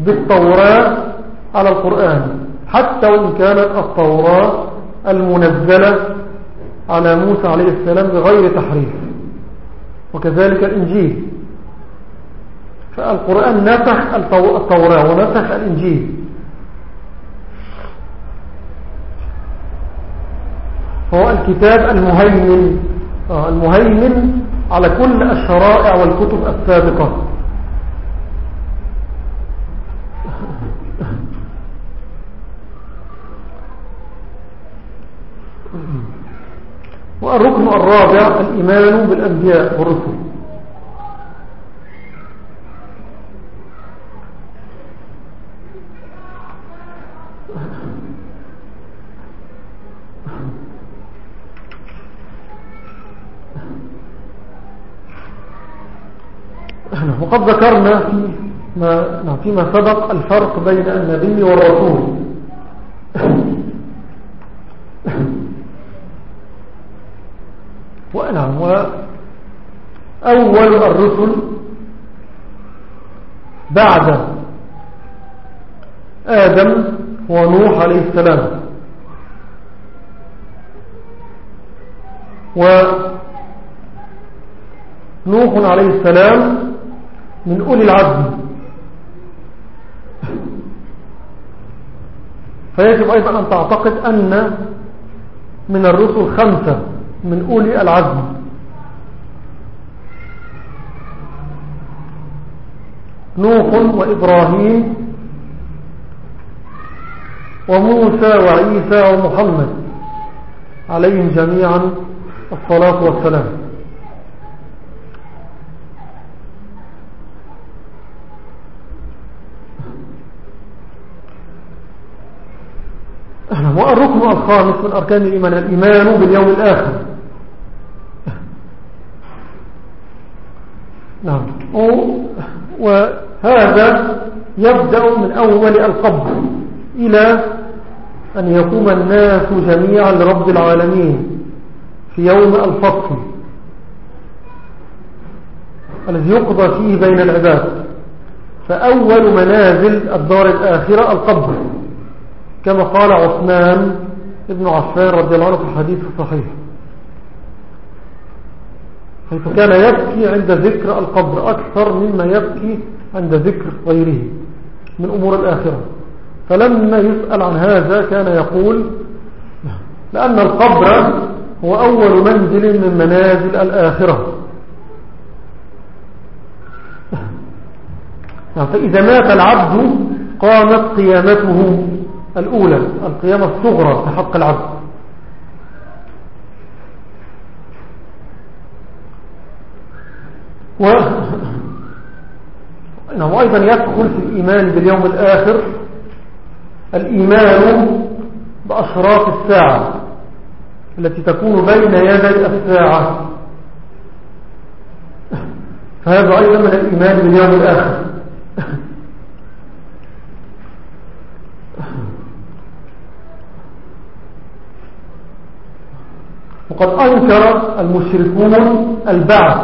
بالتوراة على القرآن حتى وإن كانت التوراة المنزلة على موسى عليه السلام بغير تحريف وكذلك الإنجيل. فالقرآن نسخ التوراة ونسخ الإنجيل. هو الكتاب المهيمن. آه، المهيمن على كل الشرائع والكتب السابقة. [LAUGHS] والركن الرابع الإيمان بالأنبياء والرسل وقد ذكرنا نعم، فيما سبق الفرق بين النبي والرسول. [COUGHS] ونعم وأول الرسل بعد آدم ونوح عليه السلام. ونوح عليه السلام من أولي العزم. فيجب أيضا أن تعتقد أن من الرسل خمسة من أولي العزم. نوح وإبراهيم وموسى وعيسى ومحمد عليهم جميعا الصلاة والسلام. الخامس من أركان الإيمان الإيمان باليوم الآخر. نعم. وهذا يبدأ من أول القبر إلى أن يقوم الناس جميعا لرب العالمين في يوم الفصل الذي يقضى فيه بين العباد. فأول منازل الدار الآخرة القبر كما قال عثمان ابن عفان رضي الله عنه في الحديث الصحيح. حيث كان يبكي عند ذكر القبر أكثر مما يبكي عند ذكر غيره من أمور الآخرة. فلما يسأل عن هذا كان يقول لأن القبر هو أول منزل من منازل الآخرة. فإذا مات العبد قامت قيامته. الأولى القيامة الصغرى في حق العبد. و إنه أيضا يدخل في الإيمان باليوم الآخر الإيمان بأشراط الساعة التي تكون بين يدي الساعة. فهذا أيضا من الإيمان باليوم الآخر. وقد أنكر المشركون البعث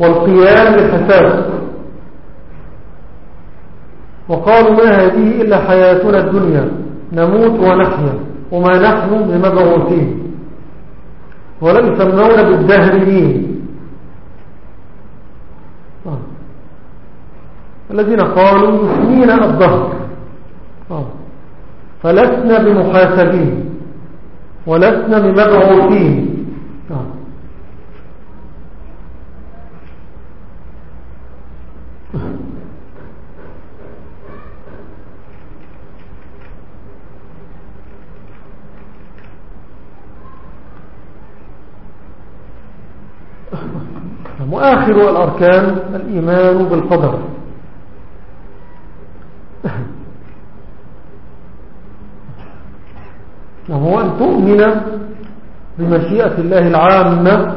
والقيام بالحساب. وقالوا ما هذه إلا حياتنا الدنيا نموت ونحيا وما نحن بمبعوثين. ولم يسمون بالدهريين آه. الذين قالوا يسمينا الظهر آه. فلسنا بمحاسبين. ولسنا بمبعوثين آه. وآخر الأركان الإيمان بالقدر وهو أن تؤمن بمشيئة الله العامة.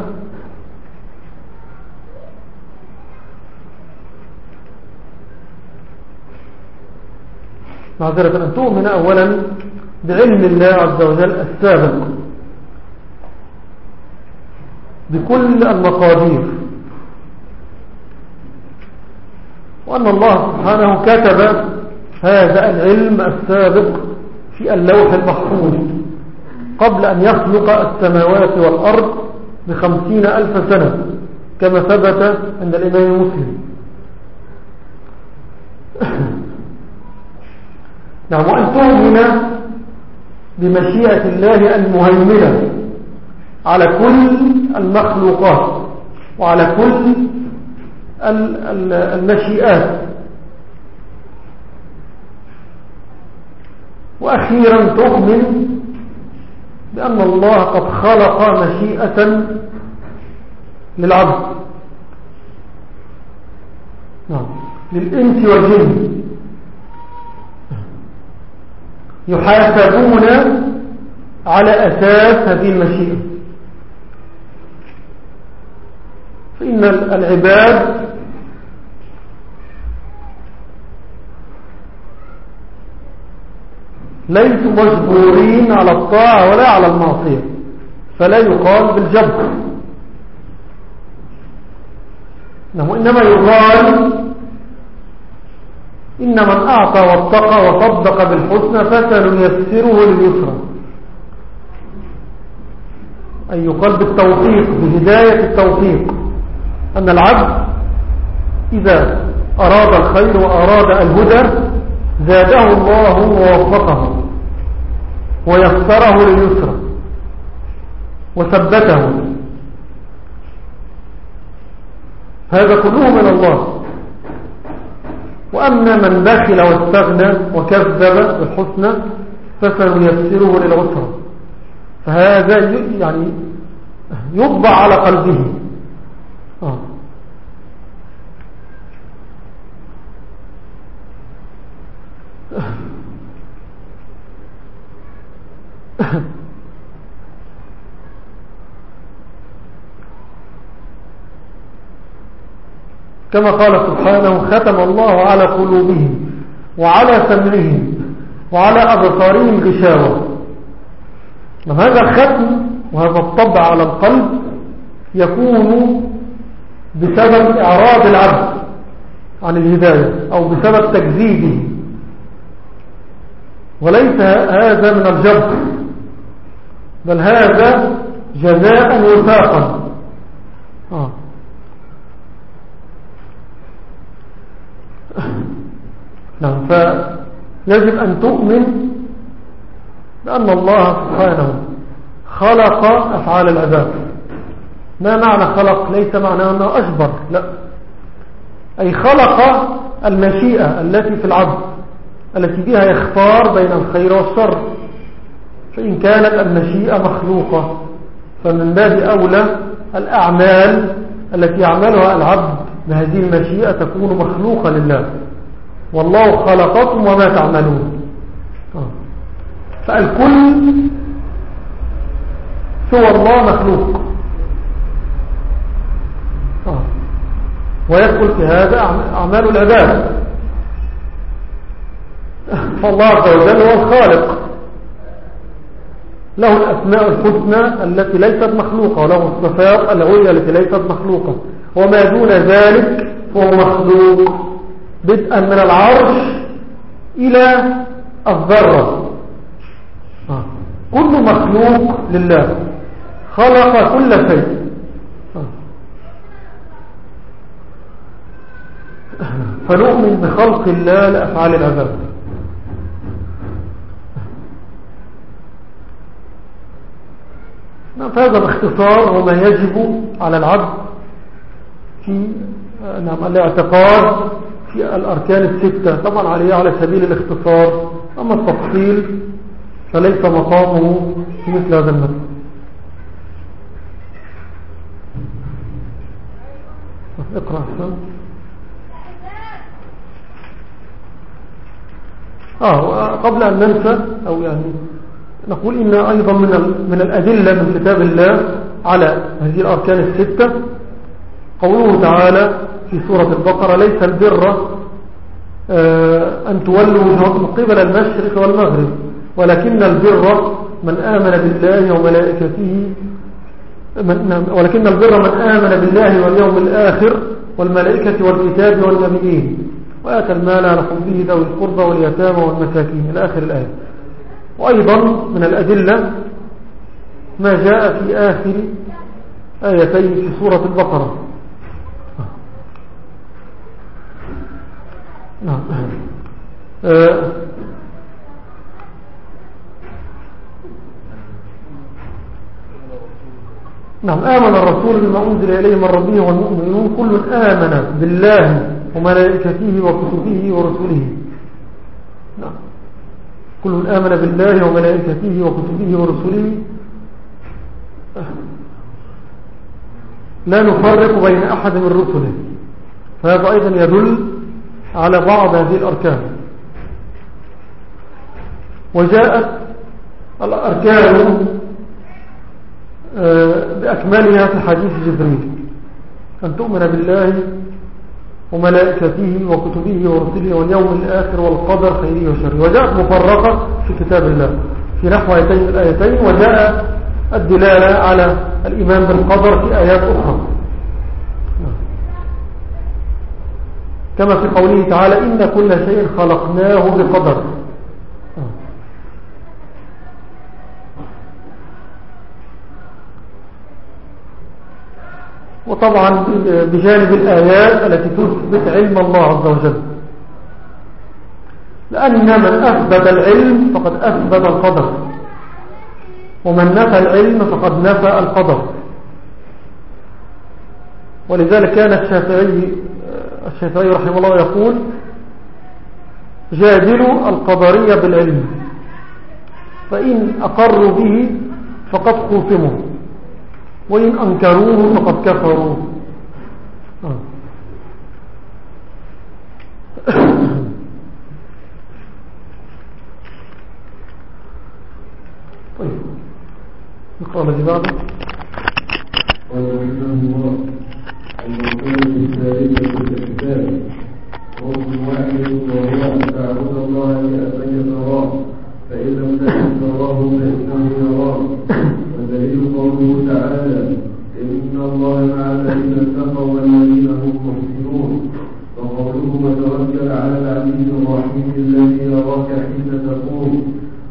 معذرة أن تؤمن أولا بعلم الله عز وجل السابق بكل المقادير. وأن الله سبحانه كتب هذا العلم السابق في اللوح المحفوظ. قبل أن يخلق السماوات والأرض بخمسين ألف سنة كما ثبت عند الإمام مسلم. [COUGHS] نعم وأن تؤمن بمشيئة الله المهيمنة على كل المخلوقات وعلى كل المشيئات. وأخيرا تؤمن بأن الله قد خلق مشيئة للعبد. نعم. للإنس والجن. يحاسبون على أساس هذه المشيئة. فإن العباد ليسوا مجبورين على الطاعة ولا على المعصية فلا يقال بالجبر. إنما يقال إن من أعطى واتقى وصدق بالحسنى فسنيسره لليسرى أي يقال بالتوفيق بهداية التوفيق. أن العبد إذا أراد الخير وأراد الهدى زاده الله ووفقه ويسره لليسرى وثبته. هذا كله من الله. وأما من بخل واستغنى وكذب بالحسنى فسنيسره للعسرى. فهذا يعني يطبع على قلبه آه. كما قال سبحانه ختم الله على قلوبهم وعلى سمعهم وعلى أبصارهم غشاوة. هذا الختم وهذا الطبع على القلب يكون بسبب إعراض العبد عن الهداية أو بسبب تكذيبه وليس هذا من الجبر بل هذا جزاء وفاقا آه. نعم فيجب أن تؤمن بأن الله سبحانه خلق أفعال العباد. ما معنى خلق؟ ليس معنى أنه أجبر لا. أي خلق المشيئة التي في العبد التي بها يختار بين الخير والشر. فإن كانت المشيئة مخلوقة فمن باب أولى الأعمال التي يعملها العبد. بهذه المشيئة تكون مخلوقة لله. والله خلقكم وما تعملون. آه. فالكل سوى الله مخلوق. آه. ويدخل في هذا أعمال العباد. فالله عز وجل هو الخالق. له الأسماء الحسنى التي ليست مخلوقة وله الصفات العليا التي ليست مخلوقة. وما دون ذلك فهو مخلوق بدءا من العرش إلى الذرة آه. كل مخلوق لله خلق كل شيء آه. فنؤمن بخلق الله لأفعال نعم، فهذا باختصار وما يجب على العبد في نعم الاعتقاد في الأركان الستة. طبعا عليه على سبيل الاختصار. أما التفصيل فليس مقامه في مثل هذا المثل. اقرأ السلام آه قبل أن ننسى أو يعني نقول إن أيضا من من الأدلة من كتاب الله على هذه الأركان الستة قوله تعالى في سورة البقرة ليس البر آه، أن تولوا وجهكم قبل المشرق والمغرب ولكن البر من آمن بالله وملائكته نعم، ولكن البر من آمن بالله واليوم الآخر والملائكة والكتاب والنبيين. وآتى المال على حبه ذوي القربى واليتامى والمساكين. إلى آخر الآية. وأيضا من الأدلة ما جاء في آخر آيتين في سورة البقرة. نعم. آه. نعم آمن الرسول بما أنزل إليه من ربه والمؤمنون كل آمن بالله وملائكته وكتبه ورسله. نعم. كل آمن بالله وملائكته وكتبه ورسله. لا نفرق بين أحد من رسله. فهذا أيضا يدل على بعض هذه الأركان. وجاءت الأركان آه، بأكملها في حديث جبريل. أن تؤمن بالله وملائكته وكتبه ورسله واليوم الآخر والقدر خيره وشره. وجاءت مفرقة في كتاب الله في نحو آيتين الآيتين وجاء الدلالة على الإيمان بالقدر في آيات أخرى. كما في قوله تعالى إن كل شيء خلقناه بقدر. وطبعا بجانب الآيات التي تثبت علم الله عز وجل. لأن من أثبت العلم فقد أثبت القدر. ومن نفى العلم فقد نفى القدر. ولذلك كان الشافعي الشافعي رحمه الله يقول جادلوا القدرية بالعلم فإن أقروا به فقد خوصموا وإن أنكروه فقد كفروا. طيب نقرأ الذي بعده المكان الثاني في الكتاب واحد وهو ان تعبد الله كانك تراه فان لم تكن تراه فانه يراك ودليل قوله تعالى ان الله مع الذين اتقوا والذين هم محسنون وقوله وتوكل على العزيز الرحيم الذي يراك حين تقوم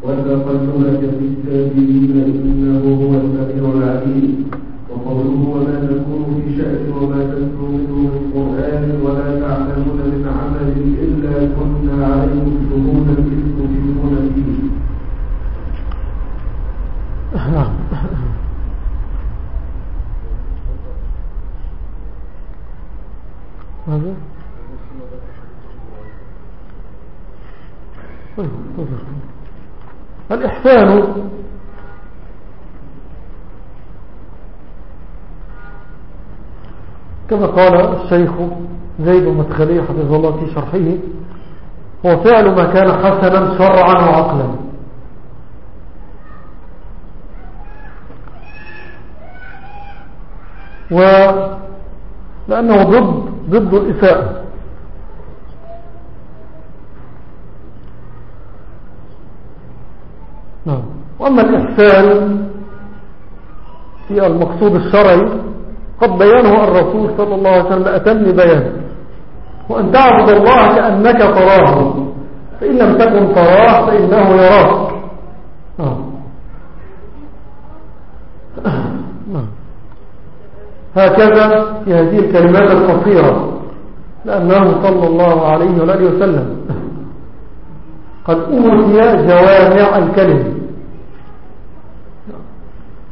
وتقلبك في الساجدين انه هو السميع العليم وقوله وما تكون في شأن وما تتلو منه من قرآن ولا تعلمون من عمل إلا كنا عليكم شهودا إذ تفيدون فيه ماذا؟ طيب انتظر الإحسان كما قال الشيخ زيد المدخلي حفظه الله في شرحه هو فعل ما كان حسنا شرعا وعقلا. ولأنه ضد ضد الإساءة. نعم. وأما الإحسان في المقصود الشرعي قد بيانه الرسول صلى الله عليه وسلم أتم بيانه. وأن تعبد الله كأنك تراه. فإن لم تكن تراه فإنه يراك. هكذا في هذه الكلمات القصيرة لأنه صلى الله عليه وآله وسلم قد أوتي جوامع الكلم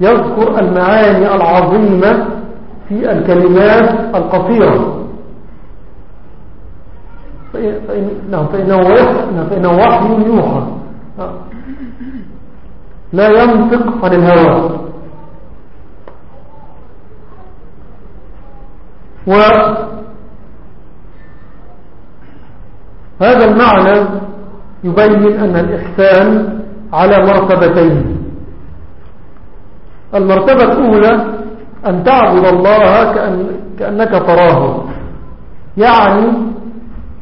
يذكر المعاني العظيمة في الكلمات القصيرة. نعم فإنه وحي, فإنه وحي يوحى. لا ينطق عن الهوى. وهذا المعنى يبين أن الإحسان على مرتبتين. المرتبة الأولى أن تعبد الله كأن كأنك تراه. يعني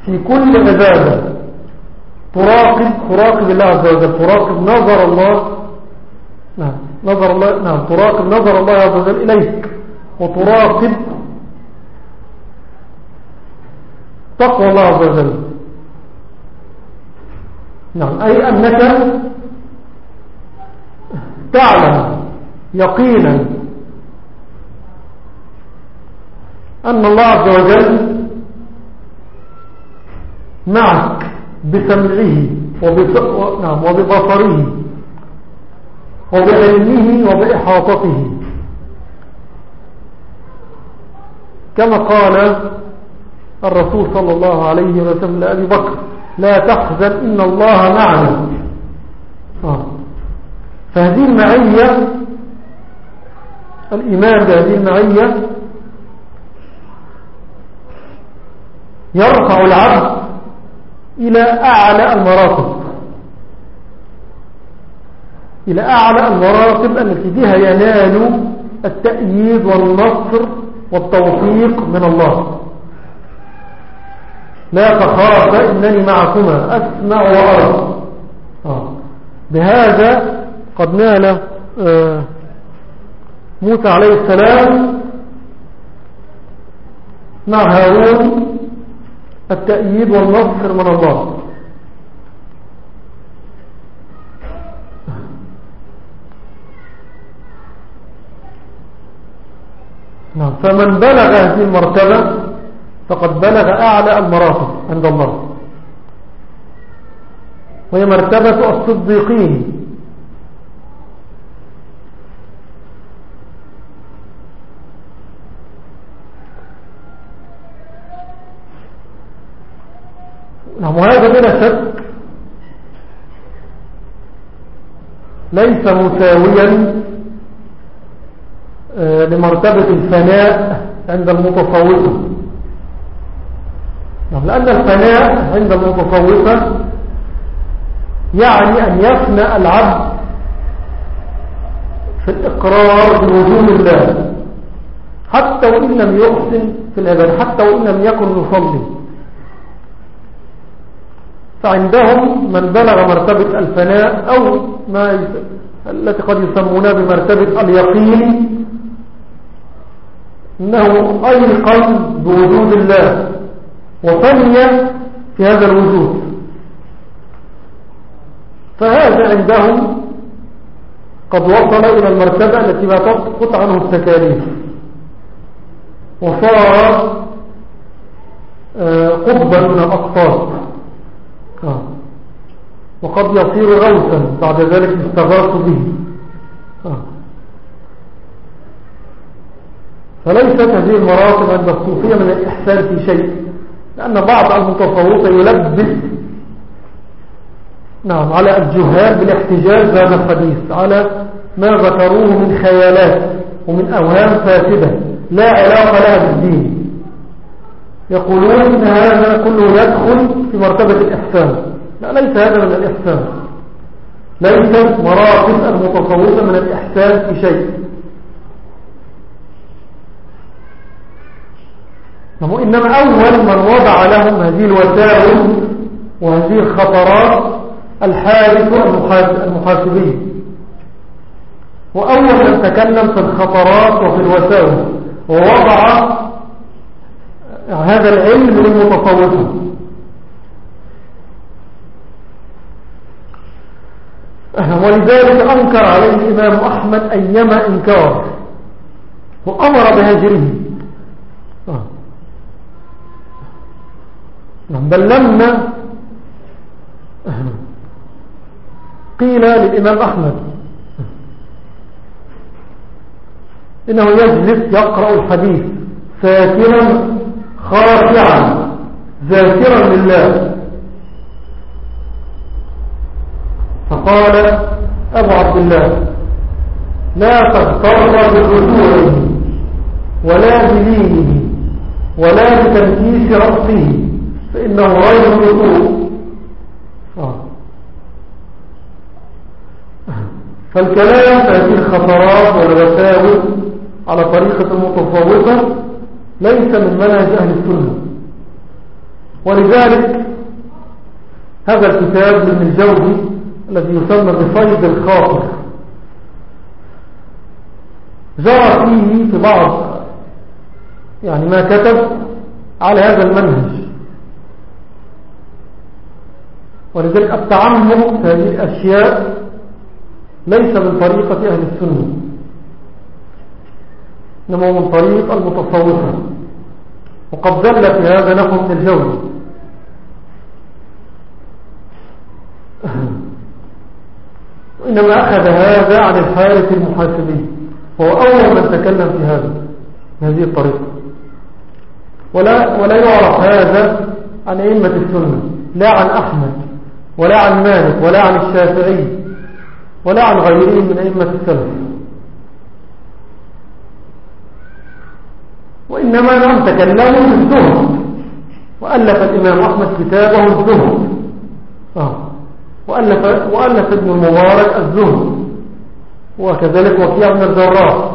في كل عبادة تراقب تراقب الله عز وجل تراقب نظر الله. نعم نظر الله نعم تراقب نظر الله عز وجل إليك. وتراقب تقوى الله عز وجل. نعم أي أنك تعلم يقينا أن الله عز وجل معك بسمعه نعم وببصره وبعلمه وبإحاطته كما قال الرسول صلى الله عليه وسلم لأبي بكر لا تحزن إن الله معنا آه. فهذه المعية الإيمان بهذه المعية يرفع العبد إلى أعلى المراتب. إلى أعلى المراتب التي بها ينال التأييد والنصر والتوفيق من الله. لا تخاف إنني معكما أسمع وأرى. آه. بهذا قد نال آه موسى عليه السلام مع هارون التأييد والنصر من الله. نعم. فمن بلغ هذه المرتبة فقد بلغ أعلى المراتب عند الله. وهي مرتبة الصديقين. نعم وهذا بلا شك ليس مساويا آه، لمرتبة الفناء عند المتصوفة نعم لأن الفناء عند المتصوفة يعني أن يفنى العبد في الإقرار بوجود الله حتى وإن لم يحسن في العبادة حتى وإن لم يكن يصلي. فعندهم من بلغ مرتبة الفناء أو ما. التي قد يسمونها بمرتبة اليقين إنه أيقن بوجود الله وفني في هذا الوجود فهذا عندهم قد وصل إلى المرتبة التي لا تسقط عنه التكاليف وصار آه، قطبا من الأقطاب آه. وقد يصير غوثا بعد ذلك يستغاث به آه. فليست هذه المراتب عند الصوفية من الإحسان في شيء لأن بعض المتصوفة يلبس نعم على الجهال بالاحتجاج بهذا الحديث على ما ذكروه من خيالات ومن أوهام فاسدة لا علاقة لها بالدين يقولون إن هذا كله يدخل في مرتبة الإحسان. لا ليس هذا من الإحسان. ليست مراتب المتصوفة من الإحسان في شيء. إنما أول من وضع لهم هذه الوسائل وهذه الخطرات الحارث المحاسبي. وأول من تكلم في الخطرات وفي الوسائل ووضع هذا العلم للمتصوفة ولذلك أنكر عليه الإمام أحمد أيما إنكار وأمر بهجره. آه. بل لما قيل للإمام أحمد إنه يجلس يقرأ الحديث ساكنا خاشعا ذاكرا لله. فقال أبو عبد الله لا تغتر بخشوعه ولا بدينه ولا بتنكيس رأسه فإنه غير مطوع. آه. فالكلام هذه الخطرات والوساوس على طريقة المتصوفة ليس من منهج أهل السنة. ولذلك هذا الكتاب من الجوزي الذي يسمى بفيض الخاطر. جرى فيه في بعض يعني ما كتب على هذا المنهج. ولذلك التعمق هذه الأشياء ليس من طريقة أهل السنة. إنما من طريق المتصوفة وقد دل في هذا نحو من الجو [CLEARS THROAT] وإنما أخذ هذا عن الحارث المحاسبي هو أول من تكلم في هذا هذه الطريقة. ولا, ولا يعرف هذا عن أئمة السنة لا عن أحمد ولا عن مالك ولا عن الشافعي ولا عن غيرهم من أئمة السلف. وإنما نعم تكلموا في الزهد وألف الإمام أحمد كتابه الزهد آه. وألف, وألف ابن المبارك الزهد وكذلك وكيع بن الجراح.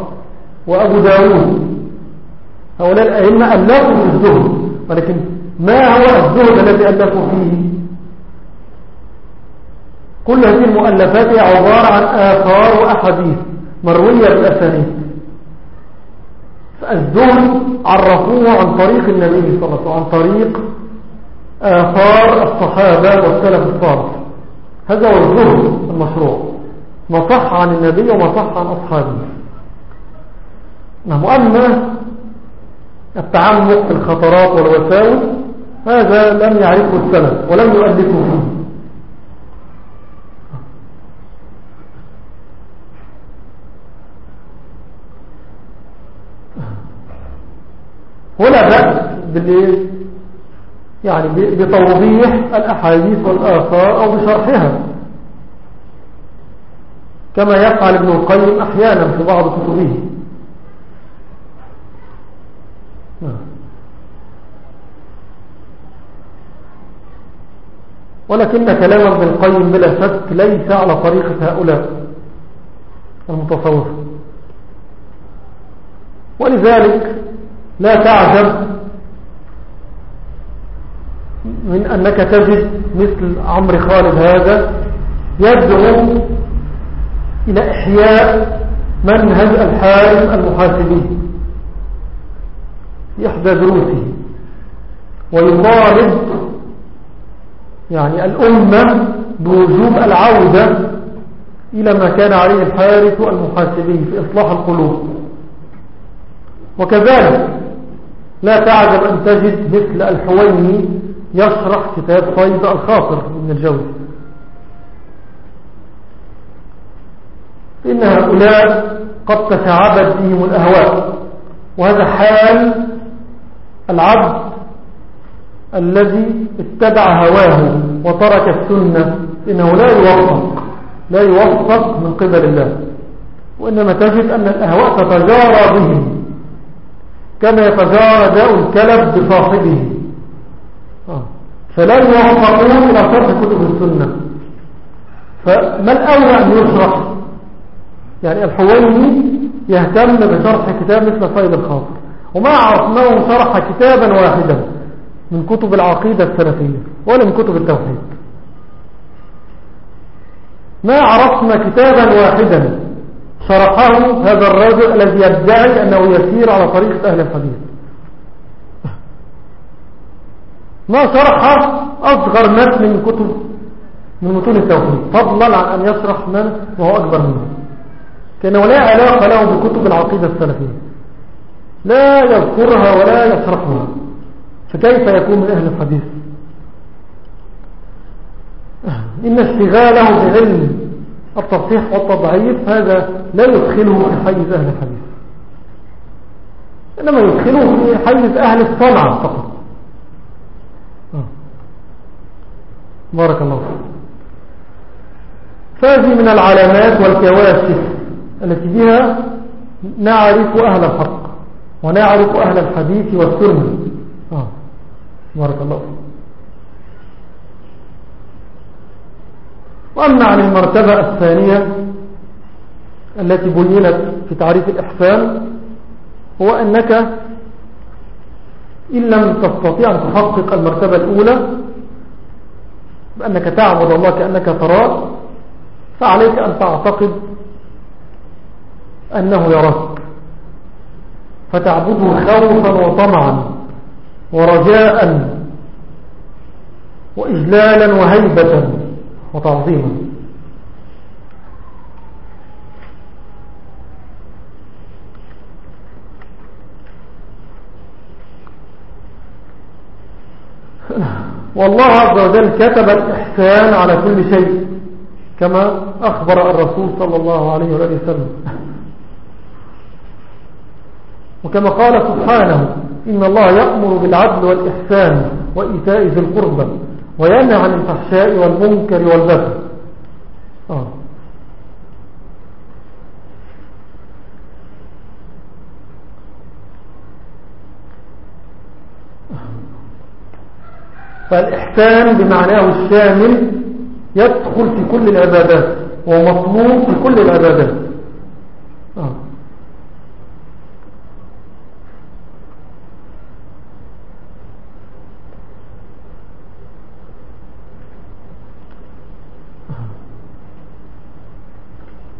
وأبو داود. هؤلاء الأئمة ألفوا في ولكن ما هو الزهد الذي ألفوا فيه؟ كل هذه المؤلفات عبارة عن آثار وأحاديث مروية بالأسانيد. فالزهد عرفوه عن طريق النبي صلى الله عليه وسلم عن طريق آثار الصحابة والسلف الصالح. هذا هو الزهد المشروع. ما صح عن النبي وما صح عن أصحابه. نعم وأما التعمق في الخطرات والوساوس هذا لم يعرفه السلف ولم يؤلفه. هنا بأس يعني بتوضيح الأحاديث والآثار أو بشرحها. كما يفعل ابن القيم أحيانا في بعض كتبه. ولكن كلام ابن القيم بلا شك ليس على طريقة هؤلاء المتصوف. ولذلك لا تعجب من أنك تجد مثل عمرو خالد هذا يدعو إلى إحياء منهج الحارم المحاسبي في إحدى دروسه. ويطالب يعني الأمة بوجوب العودة إلى ما كان عليه الحارث المحاسبي في إصلاح القلوب. وكذلك لا تعجب أن تجد مثل الحويني يشرح كتاب صيد الخاطر من الجوز إن هؤلاء قد تشعبت بهم الأهواء وهذا حال العبد الذي اتبع هواه وترك السنة إنه لا يوفق لا يوفق من قبل الله. وإنما تجد أن الأهواء تتجارى بهم. كما يتجارى داء الكلب بصاحبه. آه. فلا يوفقون إلى شرح كتب السنة. فما الأولى أن يشرح؟ يعني الحويني يهتم بشرح كتاب مثل صيد الخاطر. وما عرفناه شرح كتابا واحدا من كتب العقيدة السلفية ولا من كتب التوحيد. ما عرفنا كتابا واحدا شرحه هذا الرجل الذي يدعي أنه يسير على طريقة أهل الحديث. ما شرح أصغر متن من كتب من متون التوحيد. فضلا عن أن يشرح من وهو أكبر منه. كأنه لا علاقة له بكتب العقيدة السلفية. لا يذكرها ولا يشرحها. فكيف يكون من أهل الحديث؟ إن اشتغاله بعلم التصحيح والتضعيف هذا لا يدخله في حيز أهل الحديث. إنما يدخله في حيز أهل الصنعة فقط. آه. بارك الله فهذه من العلامات والكواشف التي بها نعرف أهل الحق ونعرف أهل الحديث والسنة. آه. بارك الله وأما عن المرتبة الثانية التي بينت في تعريف الإحسان هو أنك إن لم تستطيع أن تحقق المرتبة الأولى بأنك تعبد الله كأنك تراه فعليك أن تعتقد أنه يراك. فتعبده خوفا وطمعا ورجاء وإجلالا وهيبة. وتعظيما. والله عز وجل كتب الإحسان على كل شيء كما أخبر الرسول صلى الله عليه وسلم. وكما قال سبحانه إن الله يأمر بالعدل والإحسان وإيتاء ذي القربى. وينهى عن الفحشاء والمنكر والبغي آه. فالإحسان بمعناه الشامل يدخل في كل العبادات ومطلوب في كل العبادات آه.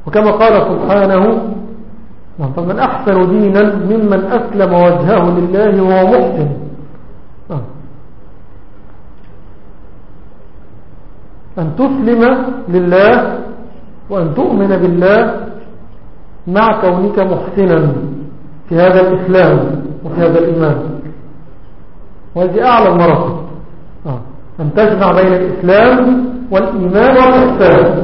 وكما قال سبحانه فمن أحسن دينا ممن أسلم وجهه لله وهو محسن نعم. أن تسلم لله وأن تؤمن بالله مع كونك محسنا في هذا الإسلام وفي هذا الإيمان وهذه أعلى المراتب آه. أن تجمع بين الإسلام والإيمان والإحسان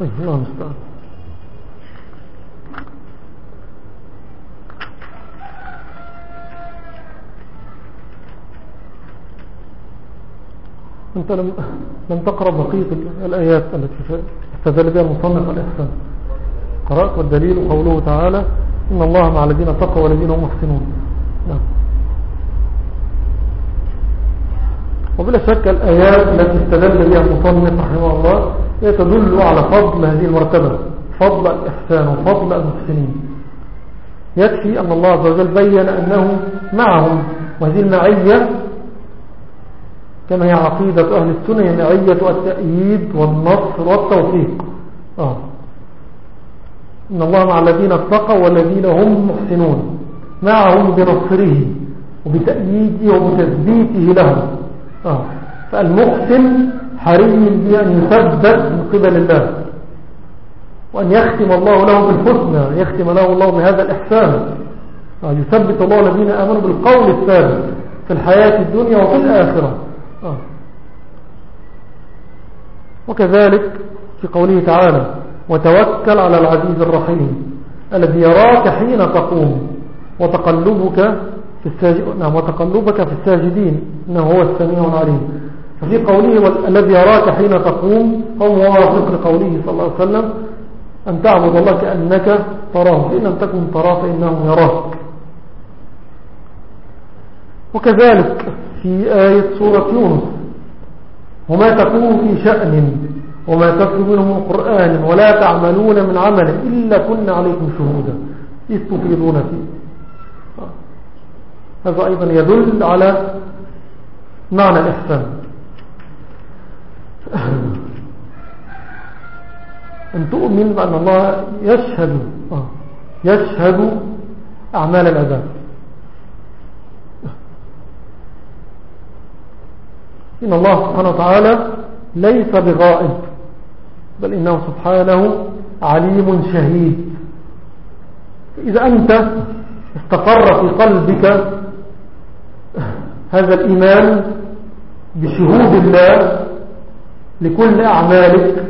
طيب، الله المستعان أنت لم, لم تقرأ بقية الآيات التي استدل بها المصنف الإحسان. قرأت والدليل قوله تعالى إن الله مع الذين اتقوا والذين هم محسنون. نعم. وبلا شك الآيات التي استدل بها المصنف رحمه الله تدل على فضل هذه المرتبة فضل الإحسان وفضل المحسنين يكفي أن الله عز وجل بين أنه معهم وهذه المعية كما هي عقيدة أهل السنة هي معية التأييد والنصر والتوفيق آه. إن الله مع الذين اتقوا والذين هم محسنون معهم بنصره وبتأييده وبتثبيته لهم آه. فالمحسن حري بأن يثبت من قبل الله وأن يختم الله له بالحسنى يختم له الله بهذا الإحسان آه. يثبت الله الذين آمنوا بالقول الثابت في الحياة الدنيا وفي الآخرة آه. وكذلك في قوله تعالى وتوكل على العزيز الرحيم الذي يراك حين تقوم وتقلبك في الساجد نعم وتقلبك في الساجدين إنه هو السميع العليم ففي قوله الذي يراك حين تقوم هو موافق لقوله صلى الله عليه وسلم أن تعبد الله كأنك تراه فإن لم تكن تراه فإنه يراك. وكذلك في آية سورة يونس وما تكون في شأن وما تكون من قرآن ولا تعملون من عمل إلا كنا عليكم شهودا. إذ تفيضون فيه. هذا أيضا يدل على معنى الإحسان. [COUGHS] أن تؤمن بأن الله يشهد يشهد أعمال العباد. إن الله سبحانه وتعالى ليس بغائب بل إنه سبحانه عليم شهيد. إذا أنت استقر في قلبك هذا الإيمان بشهود الله لكل أعمالك.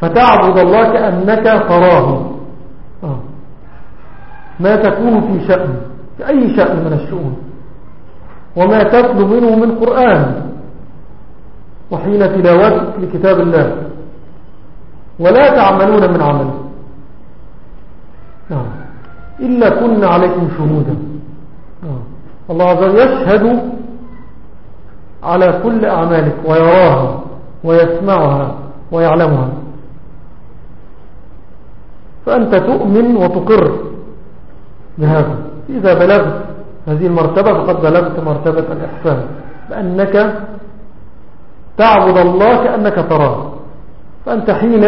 فتعبد الله كأنك تراه. ما تكون في شأن في أي شأن من الشؤون. وما تتلو منه من قرآن. وحين تلاوتك لكتاب الله. ولا تعملون من عمل. نعم إلا كنا عليكم شهودا. نعم. الله عز وجل يشهد على كل أعمالك ويراها ويسمعها ويعلمها. فأنت تؤمن وتقر بهذا. إذا بلغت هذه المرتبة فقد بلغت مرتبة الإحسان. بأنك تعبد الله كأنك تراه. فأنت حين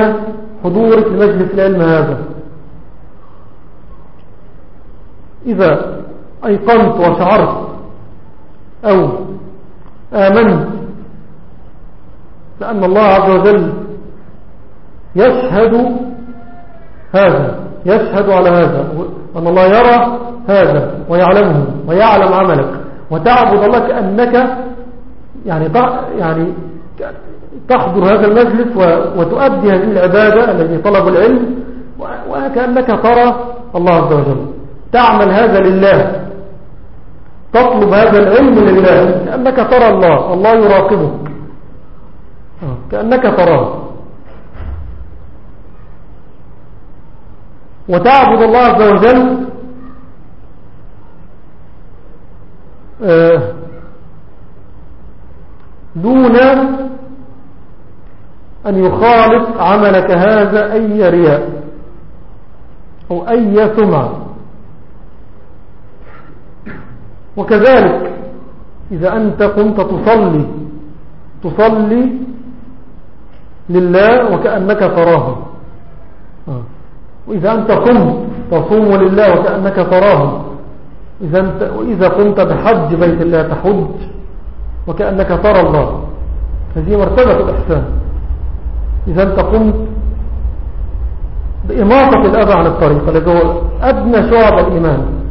حضورك لمجلس العلم هذا. إذا أيقنت وشعرت أو آمنت لأن الله عز وجل يشهد هذا يشهد على هذا وأن الله يرى هذا ويعلمه ويعلم عملك وتعبد الله كأنك يعني يعني تحضر هذا المجلس وتؤدي هذه العبادة التي طلب العلم وكأنك ترى الله عز وجل. تعمل هذا لله. تطلب هذا العلم لله كأنك ترى الله الله يراقبك. كأنك تراه. وتعبد الله عز وجل آه، دون أن يخالط عملك هذا أي رياء أو أي سمع وكذلك إذا أنت قمت تصلي تصلي لله وكأنك تراه. آه. وإذا أنت قمت تصوم لله وكأنك تراه. إذا, أنت وإذا قمت بحج بيت الله تحج وكأنك ترى الله. هذه مرتبة الإحسان. إذا أنت قمت بإماطة الأذى عن الطريق الذي هو أدنى شعب الإيمان.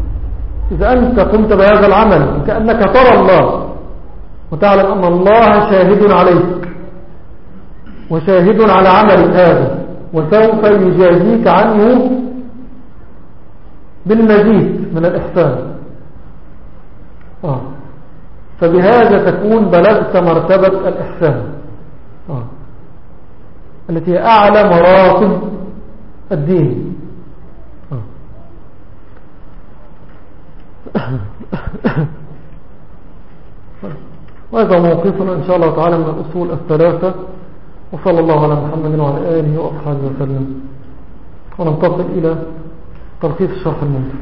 إذا أنت قمت بهذا العمل وكأنك ترى الله وتعلم أن الله شاهد عليك وشاهد على عملك هذا وسوف يجازيك عنه بالمزيد من الإحسان آه. فبهذا تكون بلغت مرتبة الإحسان آه. التي هي أعلى مراتب الدين آه. وهذا موقفنا إن شاء الله تعالى من الأصول الثلاثة وصلى الله على محمد وعلى آله وأصحابه وسلم. وننتقل إلى تلخيص الشرح الممتع